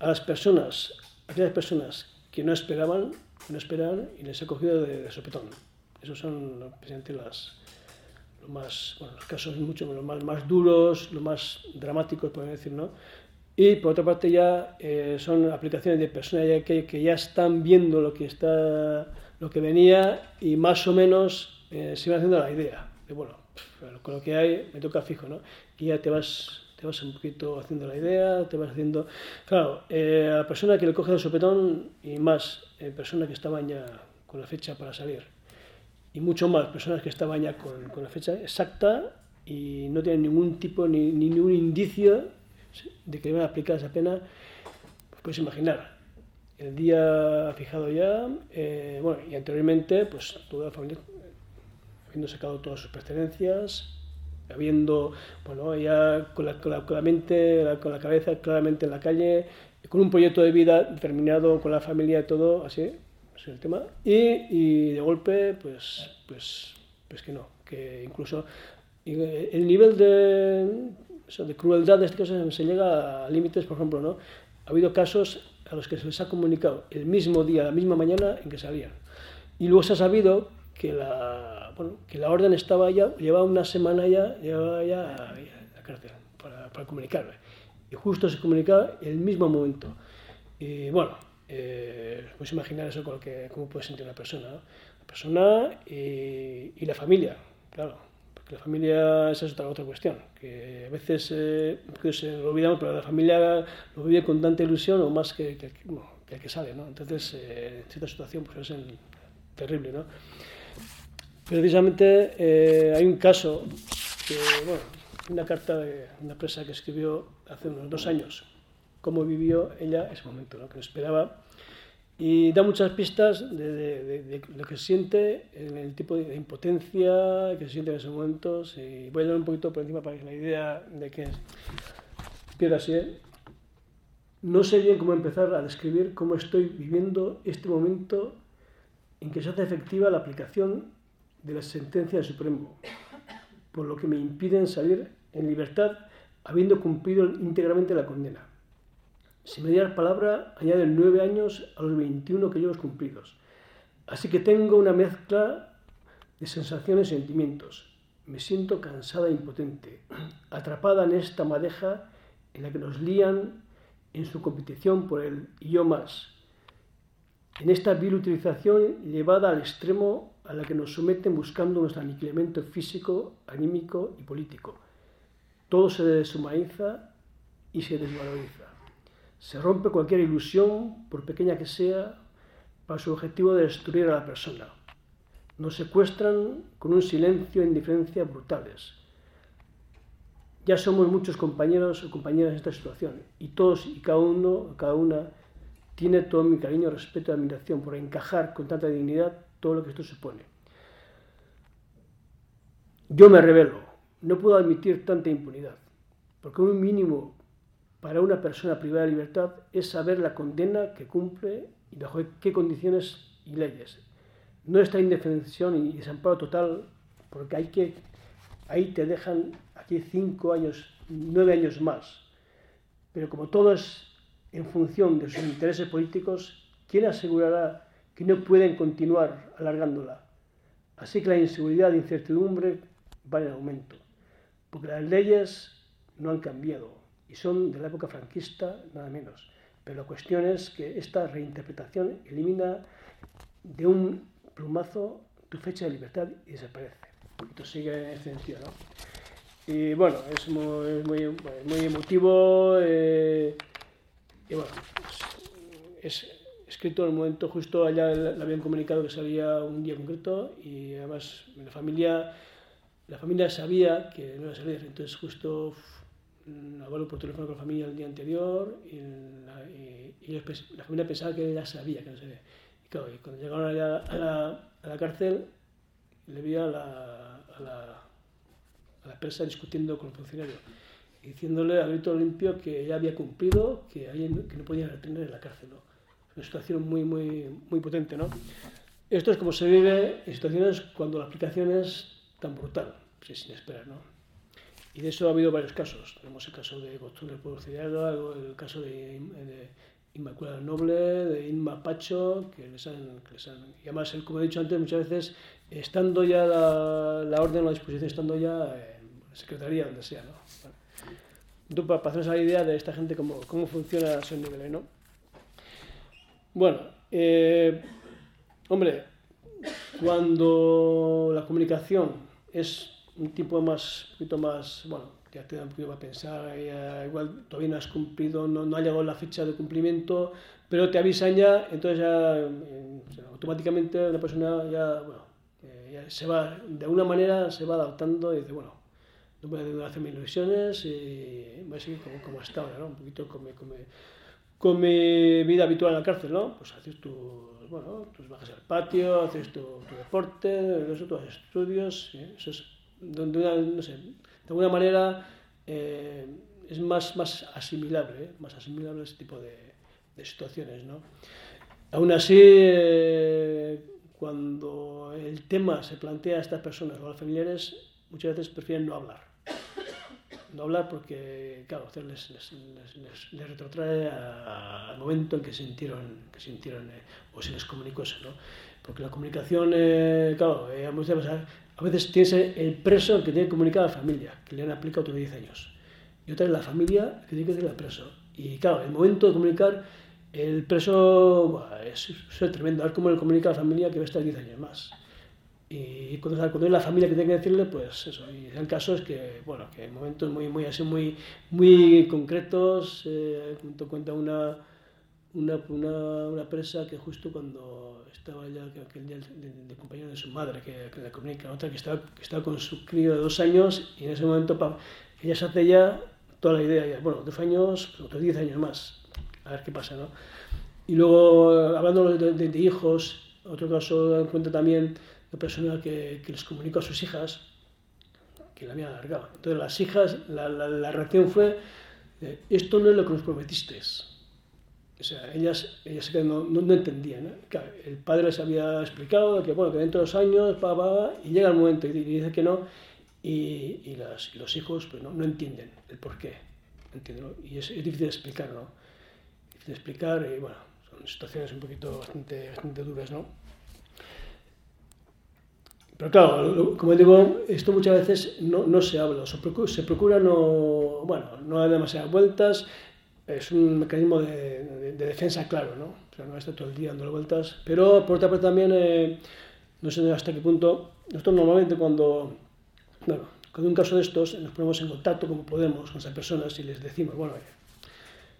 a las personas, a aquellas personas que no esperaban, que no esperaban y les he cogido de, de sopetón. Esos son las, los más, bueno, los casos mucho los más, más duros, los más dramáticos, podemos decir, ¿no? Y por otra parte ya eh, son aplicaciones de personas ya que, que ya están viendo lo que está, lo que venía y más o menos eh, se van haciendo la idea de bueno, con lo que hay me toca fijo, ¿no? Y ya te vas, te vas un poquito haciendo la idea, te vas haciendo, claro, eh, a la persona que le coge el sopetón y más eh, personas que estaban ya con la fecha para salir y mucho más personas que estaban ya con, con la fecha exacta y no tienen ningún tipo ni, ni ningún indicio de que iban a aplicar esa pena, pues puedes imaginar. El día fijado ya, eh, bueno, y anteriormente, pues toda la familia habiendo sacado todas sus pertenencias, habiendo, bueno, ya con la, con la, con la mente, con la cabeza claramente en la calle, con un proyecto de vida determinado, con la familia y todo, así, ese es el tema. Y, y de golpe, pues, pues, pues que no, que incluso eh, el nivel de, eso, de crueldad de este caso se llega a límites, por ejemplo, ¿no? Ha habido casos a los que se les ha comunicado el mismo día, la misma mañana en que salían. Y luego se ha sabido que la, bueno, que la orden estaba ya, llevaba una semana ya, llevaba ya la cárcel para, para comunicarme. Y justo se comunicaba el mismo momento. Y bueno, eh, puedes imaginar eso con lo que, cómo puede sentir una persona. ¿no? La persona y, y la familia, claro. Porque la familia, esa es otra, otra cuestión, que a veces eh, se lo olvidamos, pero la familia lo vive con tanta ilusión o más que, que, bueno, que el que sale, ¿no? Entonces, eh, en cierta situación, pues es el- terrible, ¿no? Precisamente eh, hay un caso que, bueno, una carta de una presa que escribió hace unos dos años, cómo vivió ella ese momento, ¿no? que esperaba, y da muchas pistas de, de- de- de lo que se siente, en el tipo de impotencia que se siente en esos momentos, y voy a dar un poquito por encima para que la idea de que empieza así, ¿eh? No sé bien cómo empezar a describir cómo estoy viviendo este momento en que se hace efectiva la aplicación de la sentencia del Supremo, por lo que me impiden salir en libertad habiendo cumplido íntegramente la condena. Si me dieras palabra, añaden nueve años a los 21 que llevo cumplidos. Así que tengo una mezcla de sensaciones y sentimientos. Me siento cansada e impotente, atrapada en esta madeja en la que nos lían en su competición por el yo más, en esta vil utilización llevada al extremo a la que nos someten buscando nuestro aniquilamiento físico, anímico y político. Todo se deshumaniza y se desvaloriza. Se rompe cualquier ilusión, por pequeña que sea, para su objetivo de destruir a la persona. Nos secuestran con un silencio e indiferencia brutales. Ya somos muchos compañeros o compañeras en esta situación y todos y cada uno, cada una, tiene todo mi cariño, respeto y admiración por encajar con tanta dignidad todo lo que esto supone. Yo me revelo, no puedo admitir tanta impunidad, porque un mínimo para una persona privada de libertad es saber la condena que cumple y bajo qué condiciones y leyes. No está indefensión y desamparo total, porque hay que, ahí te dejan aquí cinco años, nueve años más. Pero como todo es en función de sus intereses políticos, ¿quién asegurará que no pueden continuar alargándola? Así que la inseguridad e incertidumbre van en aumento, porque las leyes no han cambiado y son de la época franquista nada menos. Pero la cuestión es que esta reinterpretación elimina de un plumazo tu fecha de libertad y desaparece. Esto sigue en ese sentido, ¿no? Y bueno, es muy, muy, muy emotivo. Eh, y bueno, es, es, escrito en el momento justo allá le habían comunicado que salía un día concreto y además la familia, la familia sabía que no iba a salir, entonces justo habló por teléfono con la familia el día anterior y, la, y, y la familia pensaba que ya sabía que no salía. Y claro, y cuando llegaron allá a la, a la cárcel le vi a la, a la, a la presa discutiendo con el funcionario diciéndole a grito limpio que ya había cumplido, que, alguien, que no podía retener en la cárcel. ¿no? Una situación muy, muy, muy potente. ¿no? Esto es como se vive en situaciones cuando la aplicación es tan brutal, sin esperar. ¿no? Y de eso ha habido varios casos. Tenemos el caso de Costumbre del Pueblo el caso de, de Inmaculada Noble, de Inma Pacho, que les han, que les han... Y además, como he dicho antes, muchas veces, estando ya la, la orden a la disposición, estando ya en la secretaría, donde sea, ¿no? Bueno, para, para hacernos la idea de esta gente, cómo, cómo funciona a su nivel, ¿no? Bueno, eh, hombre, cuando la comunicación es un tipo más, un poquito más, bueno, ya te da un poquito a pensar, igual todavía no has cumplido, no, no ha llegado la fecha de cumplimiento, pero te avisan ya, entonces ya eh, automáticamente la persona ya, bueno, eh, ya se va, de alguna manera se va adaptando y dice, bueno, no voy a hacer mis ilusiones y voy a seguir como, como hasta ahora, ¿no? Un poquito con mi, con, mi, vida habitual en la cárcel, ¿no? Pues haces tus, bueno, tus bajas al patio, haces tu, tu deporte, eso, tus estudios, eso es donde una, no sé, de alguna manera eh, es más, más asimilable, ¿eh? más asimilable ese tipo de, de situaciones. ¿no? Aún así, eh, cuando el tema se plantea a estas personas o a los familiares, muchas veces prefieren no hablar. No hablar porque, claro, les, les, retrotrae al momento en que sintieron, que sintieron eh, o se les comunicó eso. ¿no? Porque la comunicación, eh, claro, eh, muchas veces a veces tienes el preso que tiene que comunicar a la familia, que le han aplicado otros 10 años. Y otra es la familia que tiene que decir al preso. Y claro, el momento de comunicar, el preso es, es, tremendo. A ver cómo le comunica a la familia que va a estar 10 años más. Y cuando, cuando es la familia que tiene que decirle, pues eso. Y el caso es que, bueno, que en momentos muy, muy, así, muy, muy concretos, eh, cuenta una una, una, una, presa que justo cuando estaba ya aquel día de, de, compañero de su madre, que, que le comunica, otra que estaba, que estaba con su crío de dos años y en ese momento pa, ella se hace ya toda la idea, ya, bueno, dos años, otros diez años más, a ver qué pasa, ¿no? Y luego, hablando de, de, de hijos, otro caso cuenta también de persona que, que les comunicó a sus hijas que la habían alargado. Entonces las hijas, la, la, la reacción fue, eh, esto no es lo que nos prometisteis o sea, ellas, ellas no, no, no entendían. ¿eh? Claro, el padre les había explicado que, bueno, que dentro de dos años, pa, pa, y llega el momento y dice que no, y, y, las, y los hijos pues, no, no, entienden el por qué. ¿entienden? Y es, es, difícil de explicar, ¿no? Difícil de explicar, y bueno, son situaciones un poquito bastante, bastante duras, ¿no? Pero claro, como digo, esto muchas veces no, no se habla, se procura, se procura no, bueno, no dar demasiadas vueltas, es un mecanismo de, de, de, defensa claro, ¿no? O sea, no está todo el día dando vueltas. Pero por otra parte también, eh, no sé hasta qué punto, nosotros normalmente cuando, bueno, con un caso de estos nos ponemos en contacto como podemos con esas personas y les decimos, bueno,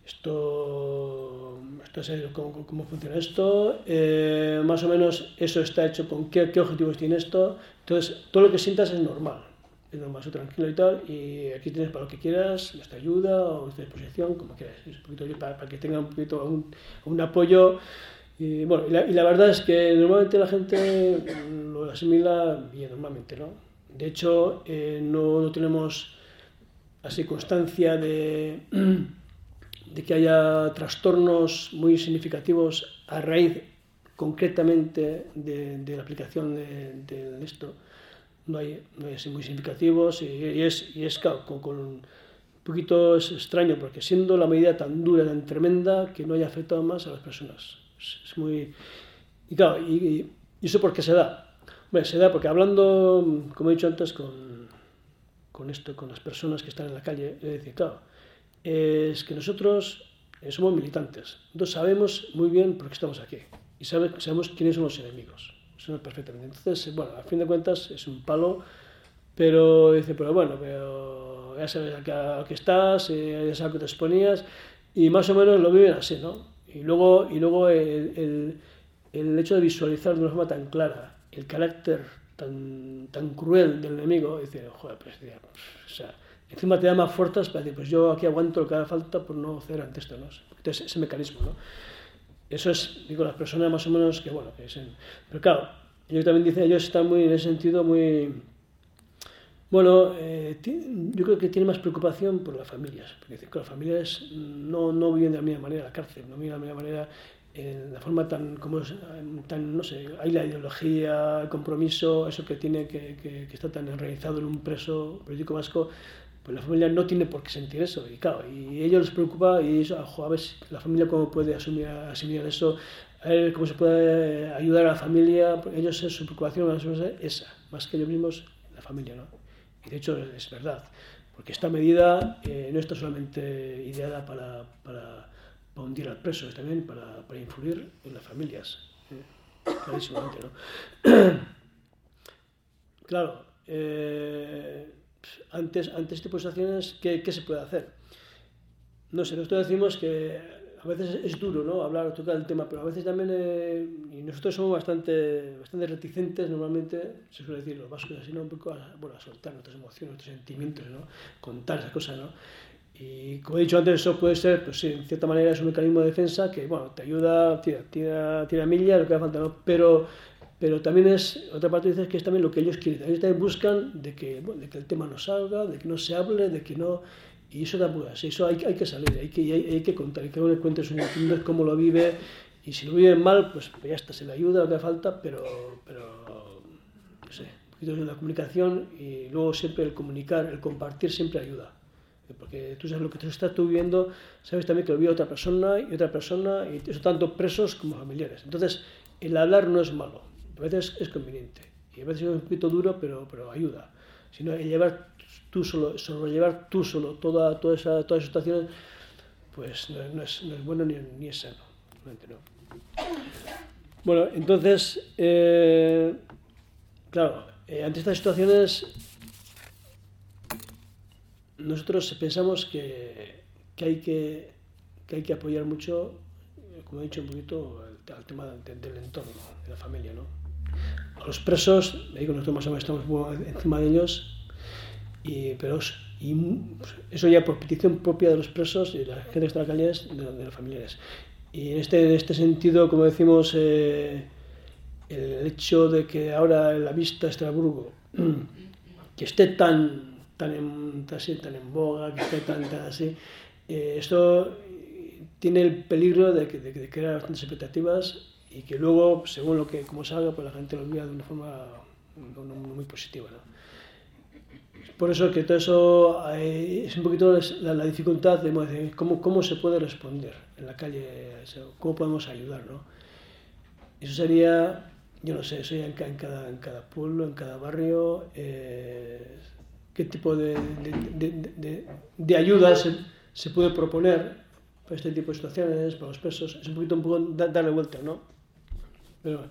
esto, esto es cómo, cómo funciona esto, eh, más o menos eso está hecho con qué, qué objetivos tiene esto, entonces todo lo que sientas es normal, más tranquilo y tal, y aquí tienes para lo que quieras, esta ayuda o esta disposición, como quieras, es un poquito para, para que tenga un poquito un, un apoyo. Y, bueno, y la, y la, verdad es que normalmente la gente lo asimila bien, normalmente, ¿no? De hecho, eh, no, no, tenemos así constancia de, de que haya trastornos muy significativos a raíz concretamente de, de la aplicación de, de esto no hay, no así muy significativos y, y, es, y es claro, con, con, un poquito es extraño porque siendo la medida tan dura, tan tremenda, que no haya afectado más a las personas. Es, es muy... Y claro, y, y, eso por qué se da? Bueno, se da porque hablando, como he dicho antes, con, con esto, con las personas que están en la calle, es decir, claro, es que nosotros somos militantes, entonces sabemos muy bien por qué estamos aquí y sabe, sabemos quiénes son los enemigos suena perfectamente. Entonces, bueno, a fin de cuentas es un palo, pero dice, pero bueno, pero ya sabes a qué, estás, eh, ya sabes a qué te exponías, y más o menos lo viven así, ¿no? Y luego, y luego el, el, hecho de visualizar de una forma tan clara el carácter tan, tan cruel del enemigo, dice, joder, pues, o sea, encima te da más fuerzas para decir, pues yo aquí aguanto lo que haga falta por no hacer ante esto, ¿no? Entonces, ese mecanismo, ¿no? Eso es, digo, las personas más o menos que, bueno, que es en... Pero claro, yo también dice, ellos están muy, en ese sentido, muy, Bueno, eh, yo creo que tiene más preocupación por las familias, porque las familias no, no viven de la misma manera la cárcel, no viven de la misma manera en la forma tan, como tan, no sé, hay la ideología, el compromiso, eso que tiene, que, que, está tan enraizado en un preso político vasco, pues la familia no tiene por qué sentir eso, y claro, y ellos les preocupa, y eso, a ver la familia cómo puede asumir, asumir eso, a cómo se puede ayudar a la familia, ellos su preocupación es esa, más que ellos mismos, la familia, ¿no? Y de hecho es verdad, porque esta medida eh, no está solamente ideada para, para, para, hundir al preso, es también para, para influir en las familias. Eh, clarísimamente, ¿no? claro, eh, antes, ante este tipo de situaciones, ¿qué, ¿qué se puede hacer? No sé, nosotros decimos que a veces es duro ¿no? hablar o tocar el tema, pero a veces también, eh, y nosotros somos bastante, bastante reticentes normalmente, se suele decir los vascos así, ¿no? un poco a, bueno, a soltar nuestras emociones, nuestros sentimientos, ¿no? contar esas cosas. ¿no? Y como he dicho antes, eso puede ser, pues sí, en cierta manera es un mecanismo de defensa que bueno, te ayuda, tira, tira, tira milla, lo que haga falta, ¿no? pero, pero también es, otra parte dices que es también lo que ellos quieren, ellos también buscan de que, bueno, de que el tema no salga, de que no se hable, de que no y eso da así, eso hay, hay que salir, hay que, hay, hay que contar, y que uno cuente su cómo lo vive, y si lo vive mal, pues, pues, ya está, se le ayuda lo que falta, pero, pero no sé, un poquito de la comunicación y luego siempre el comunicar, el compartir siempre ayuda. Porque tú sabes lo que tú estás tú viendo, sabes también que lo vive otra persona y otra persona, y eso tanto presos como familiares. Entonces, el hablar no es malo, a veces es conveniente, y a veces es un poquito duro, pero, pero ayuda. Sino el llevar tú solo, solo llevar tú solo toda, toda esa, todas esas situaciones, pues no, es, no es, bueno ni, ni, es sano. No. Bueno, entonces, eh, claro, eh, ante estas situaciones, nosotros pensamos que, que, hay que, que hay que apoyar mucho, como he dicho un poquito, el, tema del entorno, de la familia, ¿no? A los presos, digo, nosotros más o menos estamos encima de ellos, y, pero y eso ya por petición propia de los presos y de la gente de está de, de los familiares. Y en este, en este sentido, como decimos, eh, el hecho de que ahora la vista Estrasburgo, que esté tan, tan, en, así, tan en boga, que esté tan, tan así, eh, esto tiene el peligro de, que, de, de, crear expectativas y que luego, según lo que como salga, pues la gente lo vea de una forma no, no, muy positiva. Por eso que todo eso eh, es un poquito la, la dificultad de, cómo, cómo se puede responder en la calle, cómo podemos ayudar. Eso sería, yo no sé, eso ya en, cada, en cada pueblo, en cada barrio, eh, qué tipo de, de, de, de ayuda se, se, puede proponer para este tipo de situaciones, para los presos, es un poquito, un poco darle vuelta, ¿no? Pero,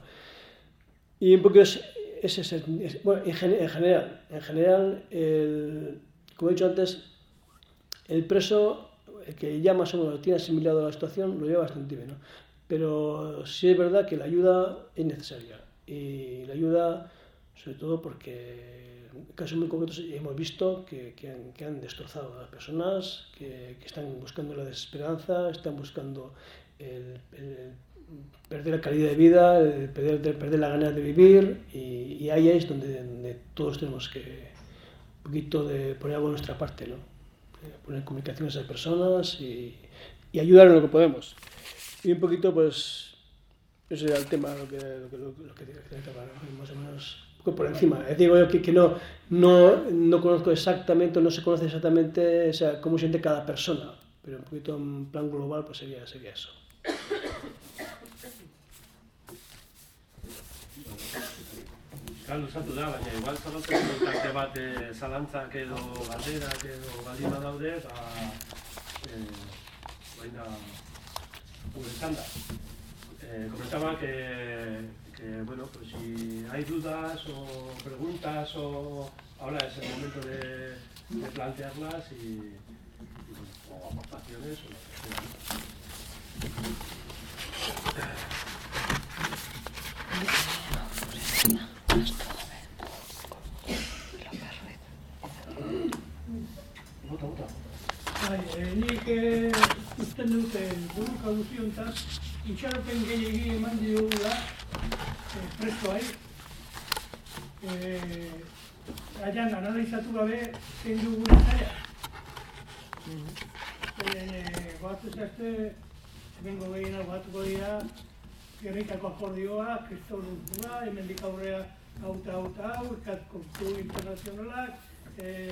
y un poco es, ese es, el, bueno, en, en, general, en general el, como he dicho antes, el preso, el que ya más o menos tiene asimilado la situación, lo lleva bastante bien, ¿no? Pero sí es verdad que la ayuda es necesaria. Y la ayuda, sobre todo porque en casos muy concretos hemos visto que, que, han, que han, destrozado a las personas, que, que, están buscando la desesperanza, están buscando el, el perder la calidad de vida, perder, perder la ganas de vivir y, y, ahí es donde, donde, todos tenemos que un poquito de poner algo de nuestra parte, ¿no? Eh, poner comunicación a esas personas y, ayudar en lo que podemos. Y un poquito, pues, ese era el tema, lo que, lo que, lo que, ¿no? más o menos por encima. Digo yo que, que no, no, no conozco exactamente, no se conoce exactamente o sea, cómo siente cada persona, pero un poquito en plan global pues sería, sería eso. Luzatu da, baina igual zalotzen dut bat e, zalantzak edo galderak edo baldin badaude, ba, e, baina gure txanda. Eh, comentaba que, que, bueno, pues si hay dudas o preguntas o ahora es el momento de, plantearlas y, o aportaciones o lo que sea. Nik eh, usten dute buruka guztiontaz, itxaropen gehiagi eman diogula eh, prestoai. Eh, Haian analizatu gabe zein dugun zaila. Zeren, eh, goatu zazte, hemengo gehiena goatuko dira, gerritako akordioa, kristoluntua, hemendik aurrea hau eta hau hau, kontu internazionalak, eh,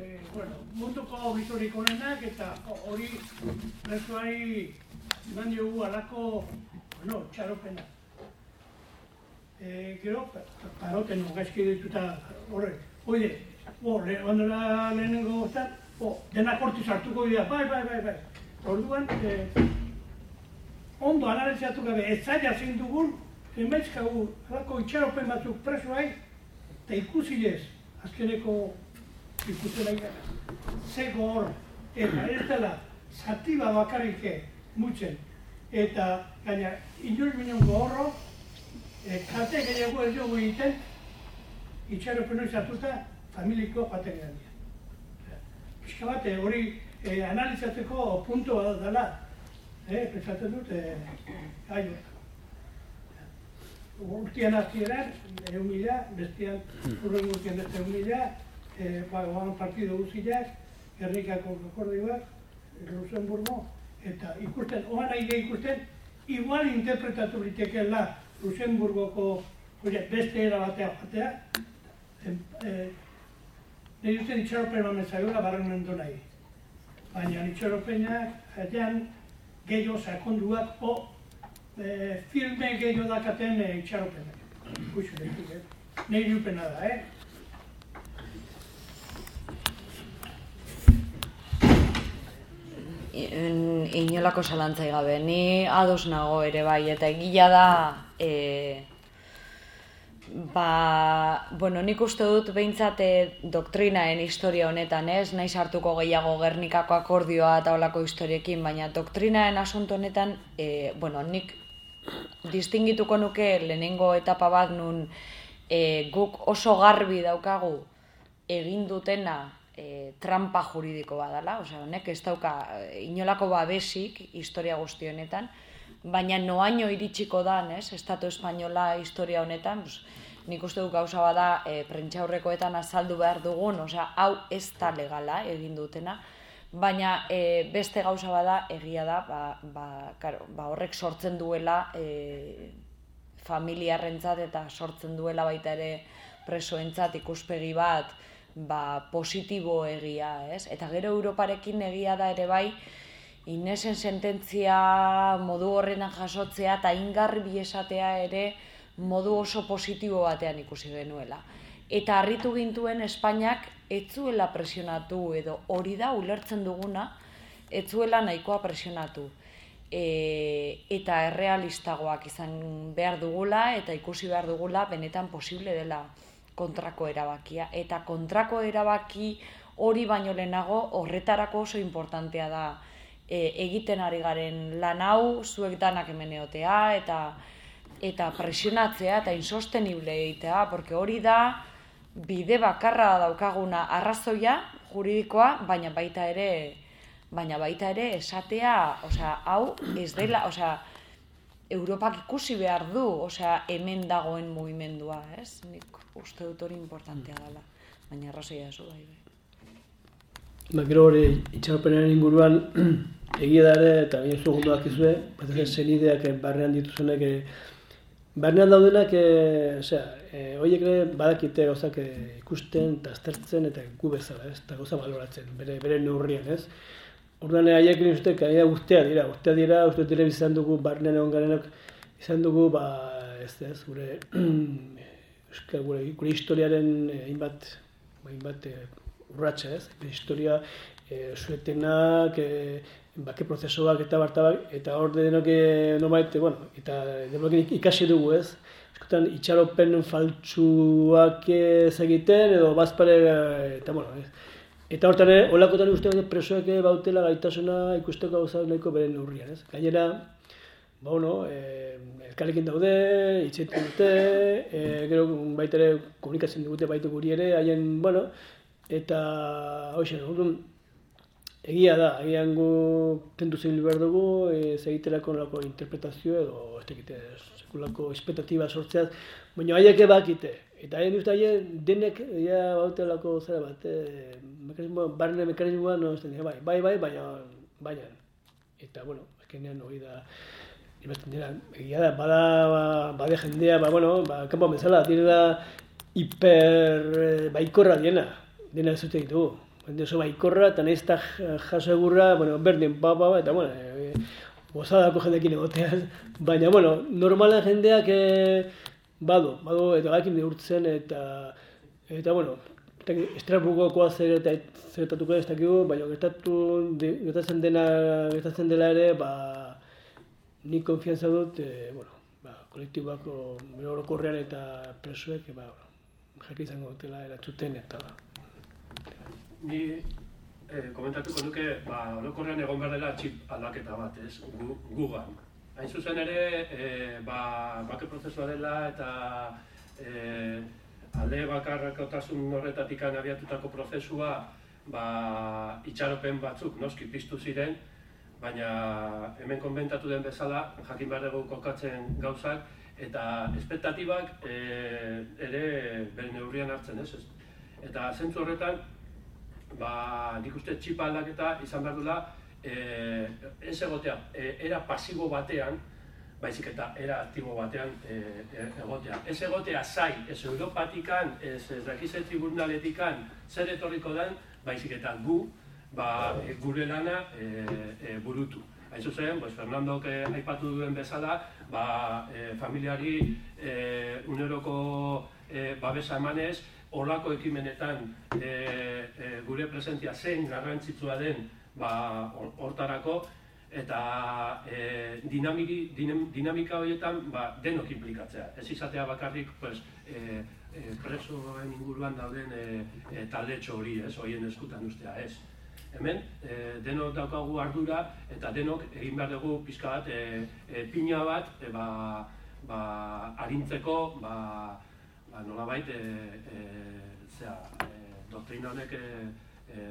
eh, bueno, munduko historik honenak eta hori presoari eman diogu alako, bueno, txaropena. E, gero, paroten gaizki dituta horre, oide, bo, le, ondela lehenengo gozat, bo, denak hortiz hartuko dira, bai, bai, bai, bai. Orduan, e, ondo analiziatu gabe, ez zaila zein dugun, emaizkagu, alako itxaropen batzuk presoai, eta ikusi ez, azkeneko ikusten. Ze gor, eta ez dela, zati bat bakarrik mutzen, eta gaina, inoiz binen gogorro, e, kate gehiago ez dugu egiten, itxaropen hori zatuta, familiko jate gehiago. Pixka bat, eh, hori e, analizatzeko punto bat dela, eh, pensatzen dut, e, aio. Urtian hasieran, egun mila, bestian, urren urtian beste egun mila, e, ba, goan partido guztiak, Gernikako akordioak, Luxemburgo, eta ikusten, oan nahi ikusten, igual interpretatu litekeela Luxemburgoko oie, beste era batea jatea, e, nahi duten itxaropen eman zaiola barren mendu nahi. Baina itxaropenak, jatean, gehiago sakonduak, o e, filme gehiago dakaten e, itxaropenak. Kuixu, eh? nahi dupena da, eh? Inolako zalantzai gabe, ni ados nago ere bai, eta egia da, e, ba, bueno, nik uste dut behintzate doktrinaen historia honetan, ez, nahi sartuko gehiago gernikako akordioa eta olako historiekin, baina doktrinaen asunto honetan, e, bueno, nik distingituko nuke lehenengo etapa bat nun e, guk oso garbi daukagu egin dutena e, trampa juridiko badala, osea, honek ez dauka e, inolako babesik historia guzti honetan, baina noaino iritsiko da, ez, Estatu Espainola historia honetan, pues, nik uste dut gauza bada e, prentxaurrekoetan azaldu behar dugun, osea, hau ez da legala egin dutena, baina e, beste gauza bada egia da, ba, ba, karo, ba horrek sortzen duela e, familiarrentzat eta sortzen duela baita ere presoentzat ikuspegi bat, ba, positibo egia, ez? Eta gero Europarekin egia da ere bai, Inesen sententzia modu horrenan jasotzea eta ingarbi esatea ere modu oso positibo batean ikusi genuela. Eta harritu gintuen Espainiak etzuela presionatu edo hori da ulertzen duguna, etzuela nahikoa presionatu. E, eta errealistagoak izan behar dugula eta ikusi behar dugula benetan posible dela kontrako erabakia. Eta kontrako erabaki hori baino lehenago horretarako oso importantea da e, egiten ari garen lan hau, zuek danak emeneotea, eta eta presionatzea eta insostenible egitea, porque hori da bide bakarra daukaguna arrazoia juridikoa, baina baita ere baina baita ere esatea, osea, hau ez dela, osea, Europak ikusi behar du, osea, hemen dagoen mugimendua, ez? Nik uste dut hori importantea dela, baina arrazoia zu bai. bai. Ba, gero hori itxaropenaren inguruan egia da ere, eta baina zu gondoak izue, bat zen ideak barrean dituzunek, barnean daudenak, e, osea, e, horiek ere badakite gauzak ikusten eta aztertzen eta gu bezala, ez? Eta gauza baloratzen, bere, bere neurrian, ez? Orduan haiek egin uste, kaina guztia dira, guztia dira, uste dira izan dugu, barnean egon garenak, izan dugu, ba, ez ez, gure euskal gure, gure historiaren eh, hainbat hainbat eh, urratsa, ez? historia eh suetenak, eh bake prozesuak eta bartabak eta hor denok nobait, bueno, eta denok ikasi dugu, ez? Eskotan itxaropen faltsuak ez egiten edo bazpare eta bueno, ez? Eta hortan ere, holakotan uste presoek bautela gaitasuna ikusteko gauzak nahiko beren urrian, ez? Gainera, ba, bueno, e, elkarrekin daude, itxetan dute, e, gero baita ere komunikatzen dute baita guri ere, haien, bueno, eta, hoxe, orduan, egia da, agian gu tentu zein behar dugu, e, zegiterako nolako interpretazio edo ez dakite, sekulako espektatiba sortzeaz, baina haiek ebakite. Eta haien uste haien denek ja bautelako zera bat, e, mekanismo, barne mekanismoa, no, ez bai, bai, bai, baina, baina. Eta, bueno, azkenean hori da, Ibasten dira, egia da, bada, ba, bade jendea, ba, bueno, ba, kanpo bezala, direla hiper eh, baikorra diena, dena ez dute ditugu. Bende oso baikorra, eta nahiz eta jaso egurra, bueno, berdin, ba, ba, ba, eta, bueno, e, gozadako jendekin egoteaz, baina, bueno, normala jendeak e, badu, badu, eta gakin neurtzen, eta, eta, bueno, estrapukokoa zer eta zertatuko ez dakigu, baina gertatu, gertatzen dena, gertatzen dela ere, ba, ni konfiantza dut, e, bueno, ba, kolektibako orokorrean eta presoek, ba, jaki izango dutela eratzuten eta ba. Ni eh, komentatuko nuke, ba, orokorrean egon behar dela txip aldaketa bat, ez, gu, gugan. Hain zuzen ere, e, ba, bake prozesua dela eta e, alde bakarrakotasun horretatik abiatutako prozesua ba, itxaropen batzuk noski piztu ziren, baina hemen konbentatu den bezala, jakin behar dugu kokatzen gauzak, eta espektatibak e, ere bere neurrian hartzen, ez? Eta zentzu horretan, ba, nik uste txipa aldaketa izan behar dula, e, ez egotea, e, era pasibo batean, baizik eta era aktibo batean e, egotea. Ez egotea zai, ez Europatikan, ez, ez dakize tribunaletikan, zer etorriko den, baizik eta gu, ba, e, gure lana e, e, burutu. Hain zuzen, pues, Fernando que aipatu duen bezala, ba, e, familiari e, uneroko e, babesa emanez, olako ekimenetan e, e, gure presentzia zein garrantzitsua den ba, hortarako, eta e, dinamiki, dinamika horietan ba, denok implikatzea. Ez izatea bakarrik pues, e, e, presoen inguruan dauden e, e, talde hori, ez, horien eskutan ustea, ez hemen e, denok daukagu ardura eta denok egin behar dugu pizka bat e, e, pina bat e, ba, ba, arintzeko ba, ba, nola bait e, e, zera, e, doktrina honek e, e,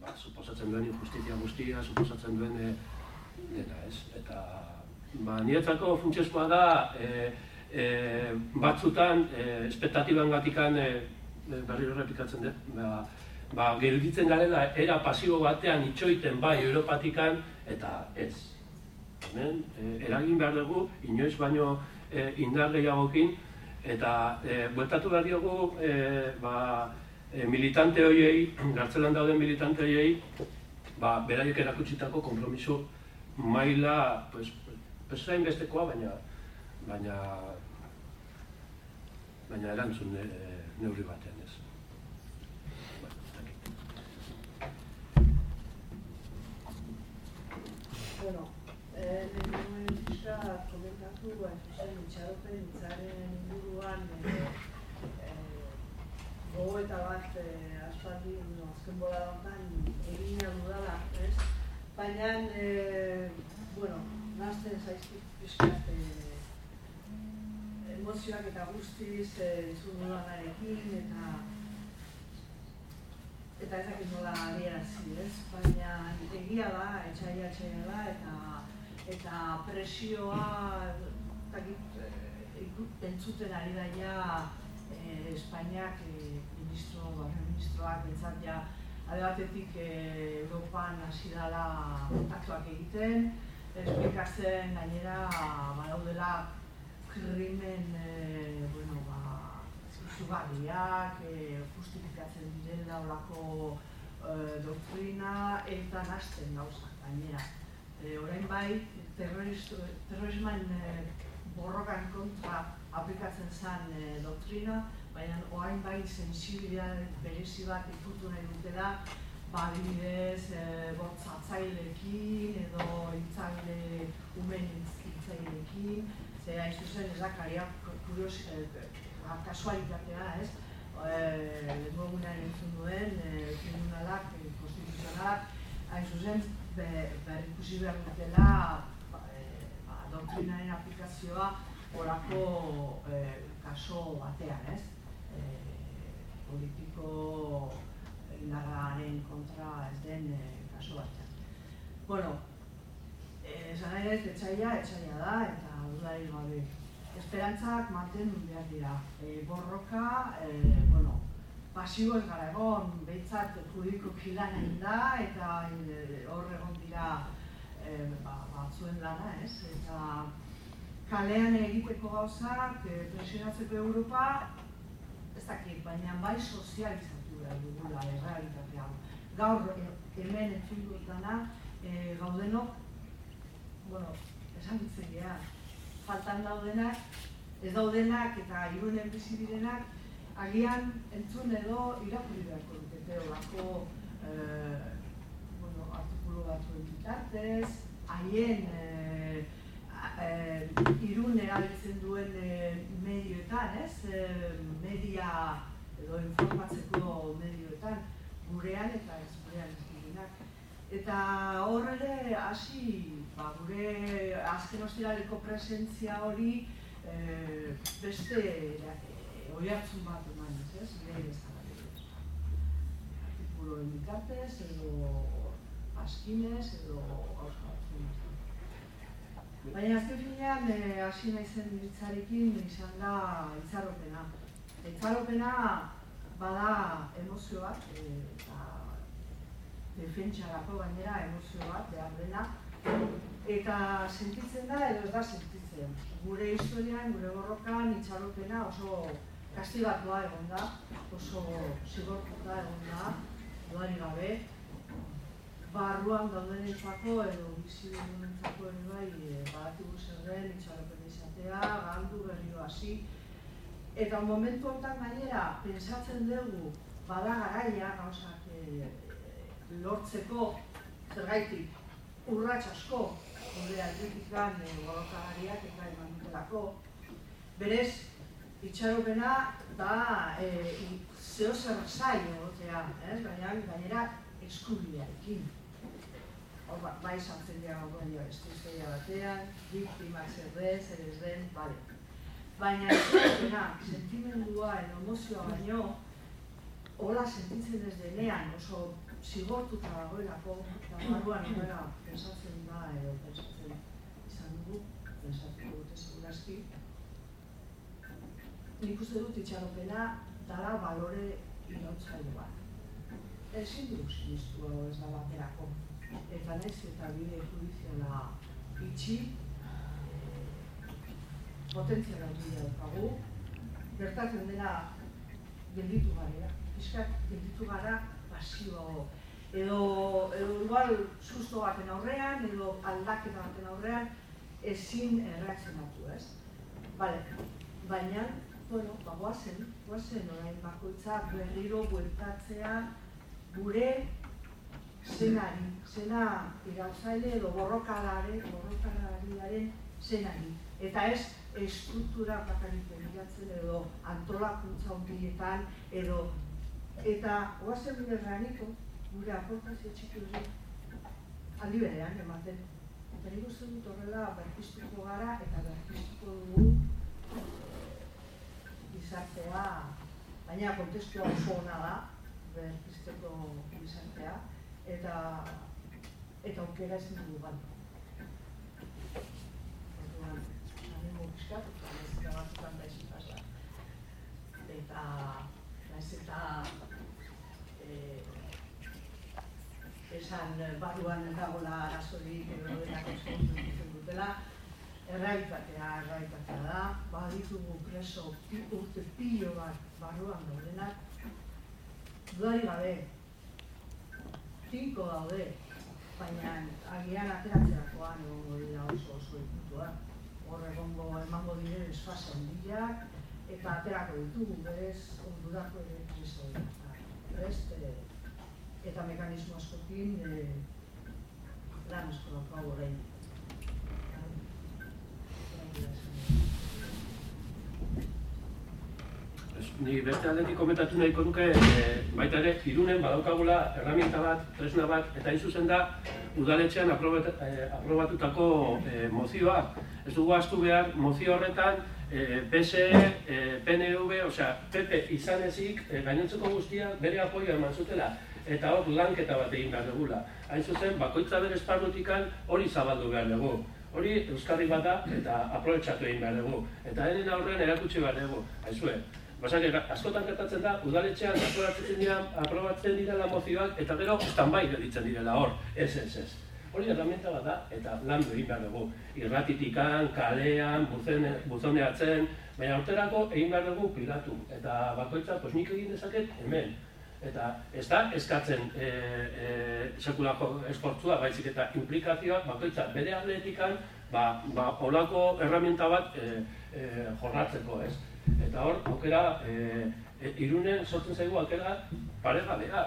ba, suposatzen duen injustizia guztia, suposatzen duen e, dena ez eta ba, niretzako funtsezkoa da e, e, batzutan e, espektatiban gatikan e, berriro repikatzen dut ba, ba, gelditzen garela era pasibo batean itxoiten bai Europatikan eta ez. Hemen, e, eragin behar dugu, inoiz baino e, indar gehiagokin, eta e, bueltatu behar diogu e, ba, e, militante horiei, gartzelan dauden militante horiei, ba, beraiek erakutsitako kompromiso maila, pues, pues bestekoa, baina, baina, baina erantzun e, neurri batean. Bueno, eh, lehenengoen pixka komentatu, ba, zuzen, itxaropen, itzaren inguruan, eh, eh, gogoeta bat, eh, aspaldi, no, azken bola dauntan, egina dudala, ez? Baina, eh, bueno, nazten zaizkit pixkat, eh, emozioak eta guztiz, eh, zuen dudanarekin, eta eta ez dakit nola adierazi, ez? Baina egia da, etxaila etxaila da, eta, eta presioa, dakit, e, entzuten ari da ja, e, Espainiak, e, ministro, ministroak, entzat ja, alde batetik e, Europan hasi dela kontaktuak egiten, esplikatzen gainera badaudela krimen, e, bueno, ba, zugarriak, e, justifikatzen direla olako e, doktrina eta nazten gauzak gainera. E, orain bai, terrorismoen e, borrokan kontra aplikatzen zen e, doktrina, baina orain bai sensibilitate berezi bat ikutu nahi dutela, ba, e, bortzatzailekin edo intzaile umen intzailekin, ze hain zuzen ez da kariak kurios, e, kasualitatea, ez? Eh, Lehenko egunean entzun duen, eh, tribunalak, eh, konstituzionalak, hain zuzen, behar ikusi behar dutela, ba, eh, ba, aplikazioa orako eh, kaso batean, ez? Eh, politiko indarraren kontra ez den eh, kaso batean. Bueno, eh, esan nahi ez, etxaila, etxaila da, eta udari gabe. Esperantzak mantendu behar dira. E, borroka, e, bueno, pasibo ez gara egon, behitzat judiko kilan egin da, eta e, hor egon dira e, ba, batzuen lana, ez? Eta kalean egiteko gauzak, e, presionatzeko Europa, dakit, baina bai sozializatu behar dugula errealitatea. Gaur e, hemen entzun dutana, e, gaudenok, bueno, esan ditzen geha, faltan daudenak, ez daudenak eta irunen bizi direnak, agian entzun edo irakurri beharko dukete olako eh, bueno, artikulu batzuen bitartez, haien eh, eh, irun erabiltzen duen eh, medioetan, ez? Eh, media edo informatzeko medioetan, gurean eta ez gurean ez direnak. Eta hor ere hasi ba, gure azken ostiraleko presentzia hori e, beste e, oiartzun bat eman ez? Gire ez Artikuloen bitartez edo askinez edo Baina azken finean e, hasi nahi zen diritzarekin izan da itzaropena. Itzaropena bada emozio bat, e, eta defentsarako gainera emozio bat behar dena, eta sentitzen da edo ez da sentitzen. Gure historian, gure borrokan, itxaropena oso kastigatua egon da, oso zigortuta egon da, duari gabe. Barruan dauden entzako edo bizi duen entzako ere bai, e, badatigu zer den, izatea, galdu berriro hasi. Eta momentu honetan gainera, pensatzen dugu, bada garaia, gauzak e, lortzeko zergaitik urrats asko gure aldetikan e, borrokalariak eta eman dutelako. Berez, itxaropena da e, zeo zer zai egotea, ez? Baina gainera eskubidearekin. Ba, bai zantzen dira gauden jo, estizia batean, biktima zerrez, zer ez den, bale. Baina itxaropena, sentimendua, emozioa baino, hola sentitzen ez denean, oso zigortuta dagoelako, eta barruan horrela pensatzen da, edo pensatzen izan dugu, pensatzen dute segurazki. Nik uste dut itxaropena dara balore irautzaile bat. Ezin du sinistu hau ez da baterako. Eta nahiz eta bide judiziala itxi, potentziala dira daukagu, gertatzen dela gelditu gara, pixkat gelditu gara pasio. Edo, edo igual susto baten aurrean, edo aldaketa baten aurrean, ezin erreakzionatu, ez? Bale, baina, bueno, ba, guazen, guazen orain bakoitza berriro bueltatzea gure zenari, zena irautzaile edo borrokalare, borrokalariaren zenari. Eta ez, estruktura bakarik begiratzen edo antolakuntza ondietan edo Eta oazen bide reaniko, gure aportazio txiki hori aldi berean ematen. Eta nik uste dut horrela berpiztuko gara eta berpiztuko dugu gizartea, baina kontestua oso hona da, berpiztuko gizartea, eta eta aukera ezin dugu bat. Orduan, animo pixkat, eta ez da batzutan da ezin pasa. Eta, naiz eta eh, esan barruan dagoela arazorik edo denak oso dutela, errealitatea, errealitatea da, baditugu preso urte pilo bat barruan daudenak, dudari gabe, tinko daude, baina agian ateratzerakoan egongo dira oso oso ikutua. Hor egongo emango dire desfase handiak, eta aterako ditugu berez ondurako ere preso prest eh, eta mekanismo askokin eh, lan asko daukagu orain. Ni beste aldetik komentatu nahiko nuke, e, baita ere, irunen badaukagula herramienta bat, tresna bat, eta hain zuzen da, udaletxean aprobat, e, aprobatutako e, mozioa. Ez dugu astu behar, mozio horretan, e, PSE, e, PNV, osea, PP izan ezik, e, gainontzeko guztia bere apoioa eman zutela eta hor lanketa bat egin behar dugula. Hain zuzen, bakoitza bere esparrutikan hori zabaldu behar dugu. Hori Euskarri bat da eta aprobetsatu egin behar dugu. Eta henen aurrean erakutsi behar dugu. Haizue, Basak, askotan gertatzen da, udaletxean aprobatzen dira, aprobatzen dira mozioak, eta gero, bai gelditzen direla hor, ez, ez, ez. Hori herramienta bat da, eta lan egin behar dugu. Irratitikan, kalean, buzoneatzen, baina horterako egin behar dugu pilatu. Eta bakoitza, pues nik egin dezaket hemen. Eta ez da eskatzen e, e, sekulako esportzua, baizik eta implikazioak bakoitza bere atletikan ba, ba, olako erramienta bat e, e, jorratzeko, ez? Eta hor, aukera, e, e, irunen sortzen zaigu aukera paregabea.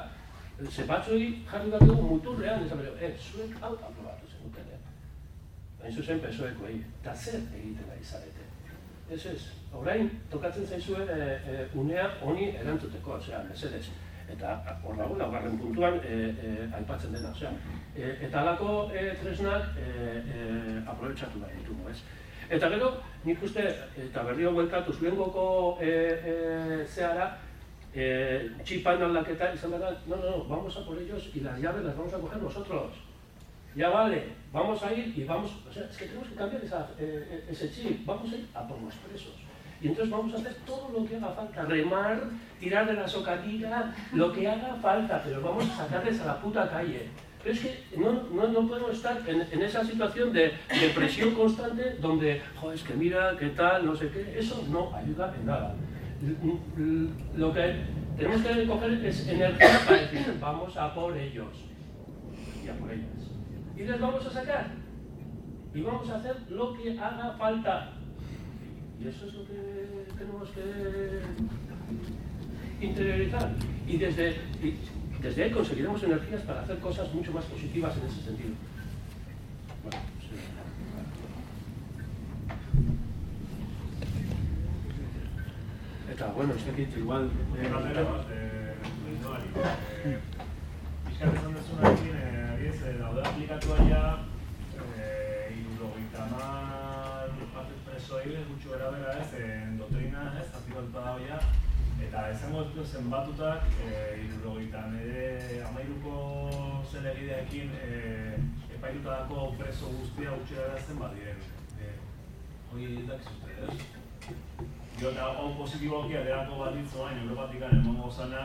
Ze batzuei jarri bat dugu muturrean, ez abere, e, zuek hau aprobatu zenuten, eh? Hain zuzen pesoeko egin, eta zer egiten da izarete. Ez ez, orain tokatzen zaizue e, e, unea honi erantzuteko, osea, mesedez eta hor dago laugarren puntuan e, e, aipatzen dena, osea, e, eta alako e, tresnak e, e, aprobetsatu da ditugu, ez? Eta gero, nik uste, eta berri hau bueltatu, zuengoko e, e, zehara, e, txipan aldaketa izan da, no, no, no, vamos a por ellos y las llaves las vamos a coger nosotros. Ya vale, vamos a ir y vamos, o sea, es que tenemos que cambiar eh, ese chip, vamos a ir a por los presos. Y entonces vamos a hacer todo lo que haga falta, remar, tirar de la socatilla, lo que haga falta, pero vamos a sacarles a la puta calle. Pero es que no, no, podemos estar en, en esa situación de, presión constante donde, joder, es que mira, qué tal, no sé qué, eso no ayuda en nada. Lo que tenemos que coger es energía para decir, vamos a por ellos y a por ellas. Y les vamos a sacar. Y vamos a hacer lo que haga falta. Y eso es lo que tenemos que interiorizar. Y desde, desde ahí conseguiremos energías para hacer cosas mucho más positivas en ese sentido. Bueno, sí. Eta, bueno, ez dakit, igual... Eh, esan dezunarekin, abiez, daude aplikatuak ja, irurogeita mar presoei gutxu bera bera ez, en doktrina ez, aplikatuta da hoia, eta esango ez zenbatutak, e, irurogeita nire amairuko zen egideekin e, epailutako preso guztia gutxu bera zen badiren. E, hoi dakizute, ez? Jo, eta hau positiboki aderako balitzu baina Europatik emongo zana,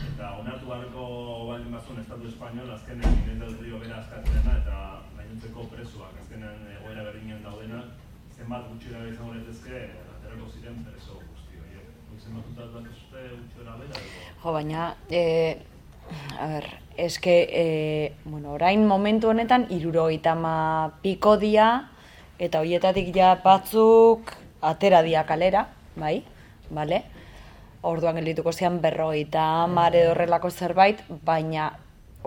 eta onartu barreko baldin bazun Estatu Espainol, azkenen Miguel del Rio bera askatzena, eta gainontzeko presoak, azkenen egoera berdinen daudenak, zenbat gutxera izango letezke, aterako ziren preso guzti horiek. Zenbat dut zute gutxera bera? Jo, baina, e, a ber, eske, e, bueno, orain momentu honetan, irurogeita piko dia, eta horietatik ja batzuk atera dia kalera, bai, bale? orduan geldituko zian berrogeita mare horrelako zerbait, baina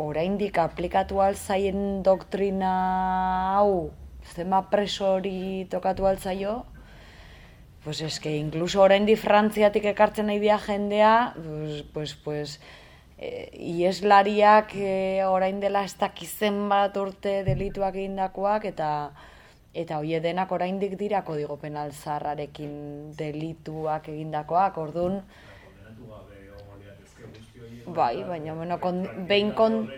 oraindik aplikatu alzaien doktrina hau, zema preso hori tokatu altzaio, pues eske, incluso oraindik frantziatik ekartzen nahi dia jendea, pues, pues, pues e, ieslariak e, orain dela ez dakizen bat urte delituak egindakoak, eta eta hoe denak oraindik dira kodigo penal zarrarekin delituak egindakoak, ordun Bai, baina bueno, con behin kon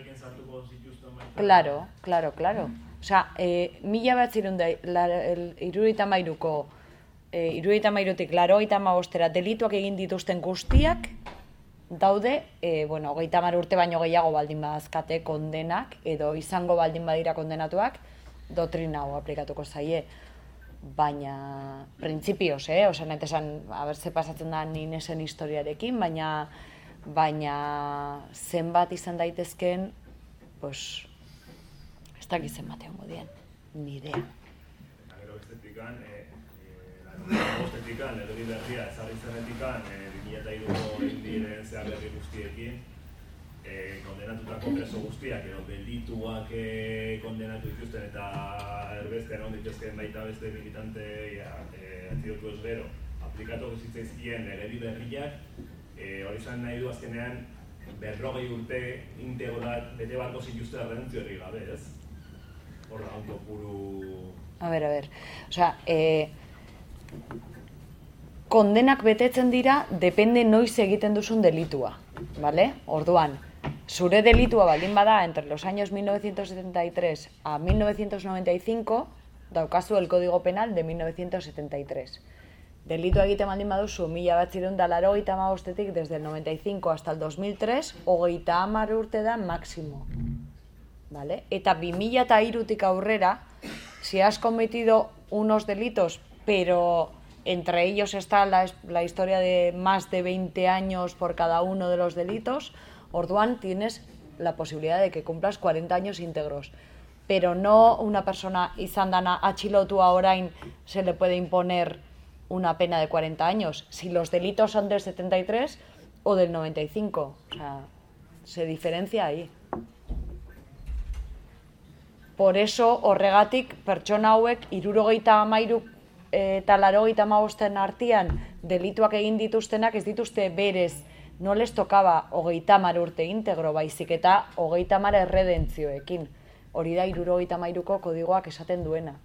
Claro, claro, claro. O sea, eh mila bat zirun da iruita mairuko eh iruita mairutik laro eta bostera delituak egin dituzten guztiak daude, eh bueno, hogeita urte baino gehiago baldin badazkate kondenak edo izango baldin badira kondenatuak, dotrina hau aplikatuko zaie. Baina, printzipioz, eh? Osa, nahi esan, haber, pasatzen da ninesen historiarekin, baina, baina zenbat izan daitezkeen, pues, ez dakiz zenbat egon godien, nire. Eta gero estetikan, e, estetikan, edo berria, ezarri zerretikan, e, 2002ko indiren zehar berri guztiekin, e, kondenatutako preso guztiak edo delituak e, kondenatu dituzten eta erbestean hon dituzken baita beste militante ja, e, atzidotu ez gero aplikatu zitzaizkien legedi berriak, e, hori izan nahi du azkenean berrogei urte integorat bete barko zituzte errentzio herri gabe, ez? Horra, kopuru... A ber, a ber. Osea, e, kondenak betetzen dira, depende noiz egiten duzun delitua. Vale? Orduan, zure delitua baldin bada entre los años 1973 a 1995, daukazu el Código Penal de 1973. Delitua egiten baldin baduzu, mila bat zireun da laro bostetik, desde el 95 hasta el 2003, hogeita hamar urte da máximo. Vale? Eta 2000 eta irutik aurrera, si has cometido unos delitos, pero entre ellos está la, historia de más de 20 años por cada uno de los delitos, orduan tienes la posibilidad de que cumplas 40 años íntegros. Pero no una persona izan dana atxilotua orain se le puede imponer una pena de 40 años, si los delitos son del 73 o del 95. O sea, se diferencia ahí. Por eso, horregatik, pertsona hauek, irurogeita amairu eta larogeita amabosten artian delituak egin dituztenak ez dituzte berez, no les tokaba hogeita mar urte integro, baizik eta hogeita mar erredentzioekin. Hori da, irurogeita amairuko kodigoak esaten duena.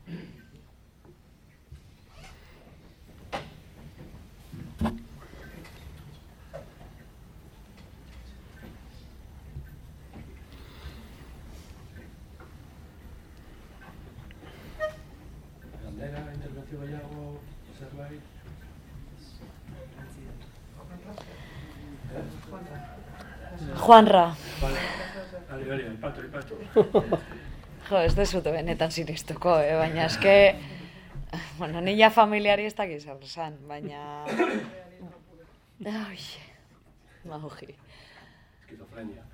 Galdera, intervenzio gehiago, zerbait? Juanra, Vale. Ari, ari, aipatu, aipatu. jo, ez dezute benetan sinistuko, eh? baina eske, bueno, nila familiari ez dakiz esan, baina... Ai, mauji. Esquizofrenia.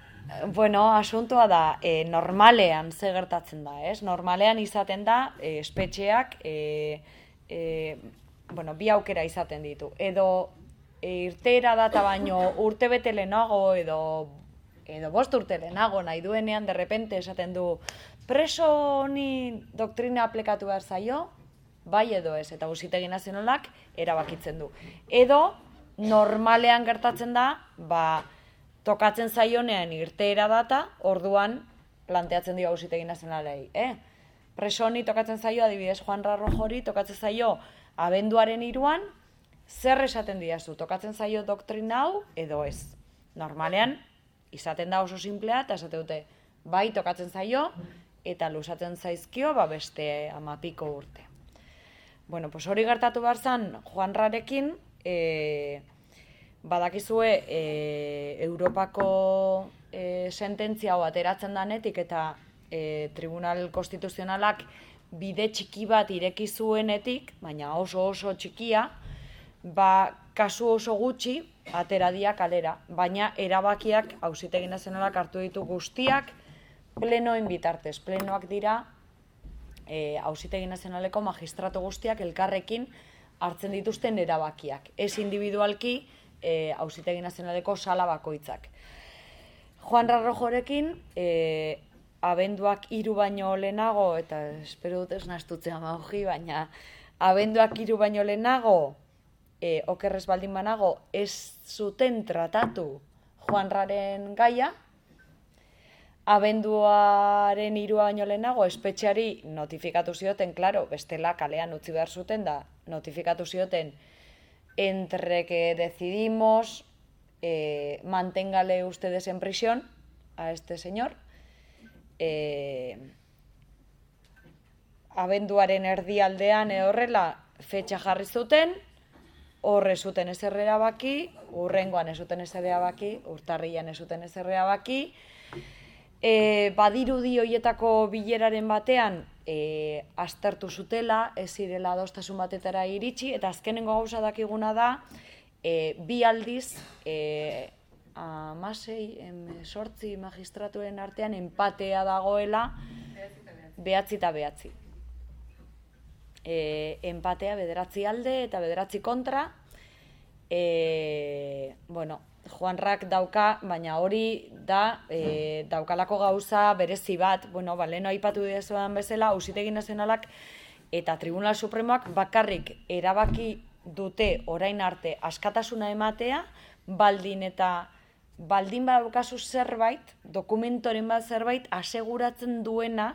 Bueno, asuntoa da, e, normalean ze gertatzen da, ez? Normalean izaten da, e, espetxeak, e, e, bueno, bi aukera izaten ditu. Edo e, irteera data baino urte bete lehenago, edo, edo bost urte lehenago nahi duenean, derrepente esaten du, preso honi doktrina aplikatu behar zaio, bai edo ez, eta Auzitegi Nazionalak erabakitzen du. Edo, normalean gertatzen da, ba, tokatzen zaionean irteera data, orduan planteatzen dio Auzitegi Nazionalei, eh? Preso honi tokatzen zaio, adibidez Juan Rarrojori, tokatzen zaio abenduaren iruan, zer esaten diazu, tokatzen zaio doktrina hau edo ez. Normalean, izaten da oso simplea, eta esate dute, bai tokatzen zaio, eta lusatzen zaizkio, ba beste amapiko urte. Bueno, pues hori gertatu behar zen, Juan Rarekin, e, badakizue e, Europako e, sententzia hau ateratzen danetik eta e, Tribunal Konstituzionalak bide txiki bat ireki zuenetik, baina oso oso txikia, ba, kasu oso gutxi atera dia kalera, baina erabakiak Auzitegi Nazionalak hartu ditu guztiak plenoen bitartez. Plenoak dira e, Auzitegi Nazionaleko magistratu guztiak elkarrekin hartzen dituzten erabakiak. Ez individualki e, Auzitegi Nazionaleko sala bakoitzak. Juan Rarrojorekin, e, abenduak hiru baino lehenago, eta espero dut ez nastutzea mauji, baina abenduak hiru baino lehenago, e, okerrez baldin banago, ez zuten tratatu Juan Raren gaia, abenduaren hirua baino lehenago espetxeari notifikatu zioten, claro, bestela kalean utzi behar zuten da, notifikatu zioten entre que decidimos eh, manténgale ustedes en prisión a este señor, eh, abenduaren erdialdean e horrela fetxa jarri zuten, horre zuten ez erabaki, urrengoan ez zuten ez erabaki, urtarrian ez zuten ez erabaki, E, badirudi hoietako bileraren batean e, aztertu zutela, ez zirela adostasun batetara iritsi, eta azkenengo gauza dakiguna da, e, bi aldiz, e, amasei, sortzi magistratuen artean empatea dagoela, behatzi eta behatzi. E, empatea bederatzi alde eta bederatzi kontra, e, bueno, Juanrak dauka, baina hori da e, daukalako gauza berezi bat, bueno, ba, leheno aipatu dezuan bezala, Auzitegi Nazionalak eta Tribunal Supremoak bakarrik erabaki dute orain arte askatasuna ematea, baldin eta baldin badaukazu zerbait, dokumentoren bat zerbait, aseguratzen duena,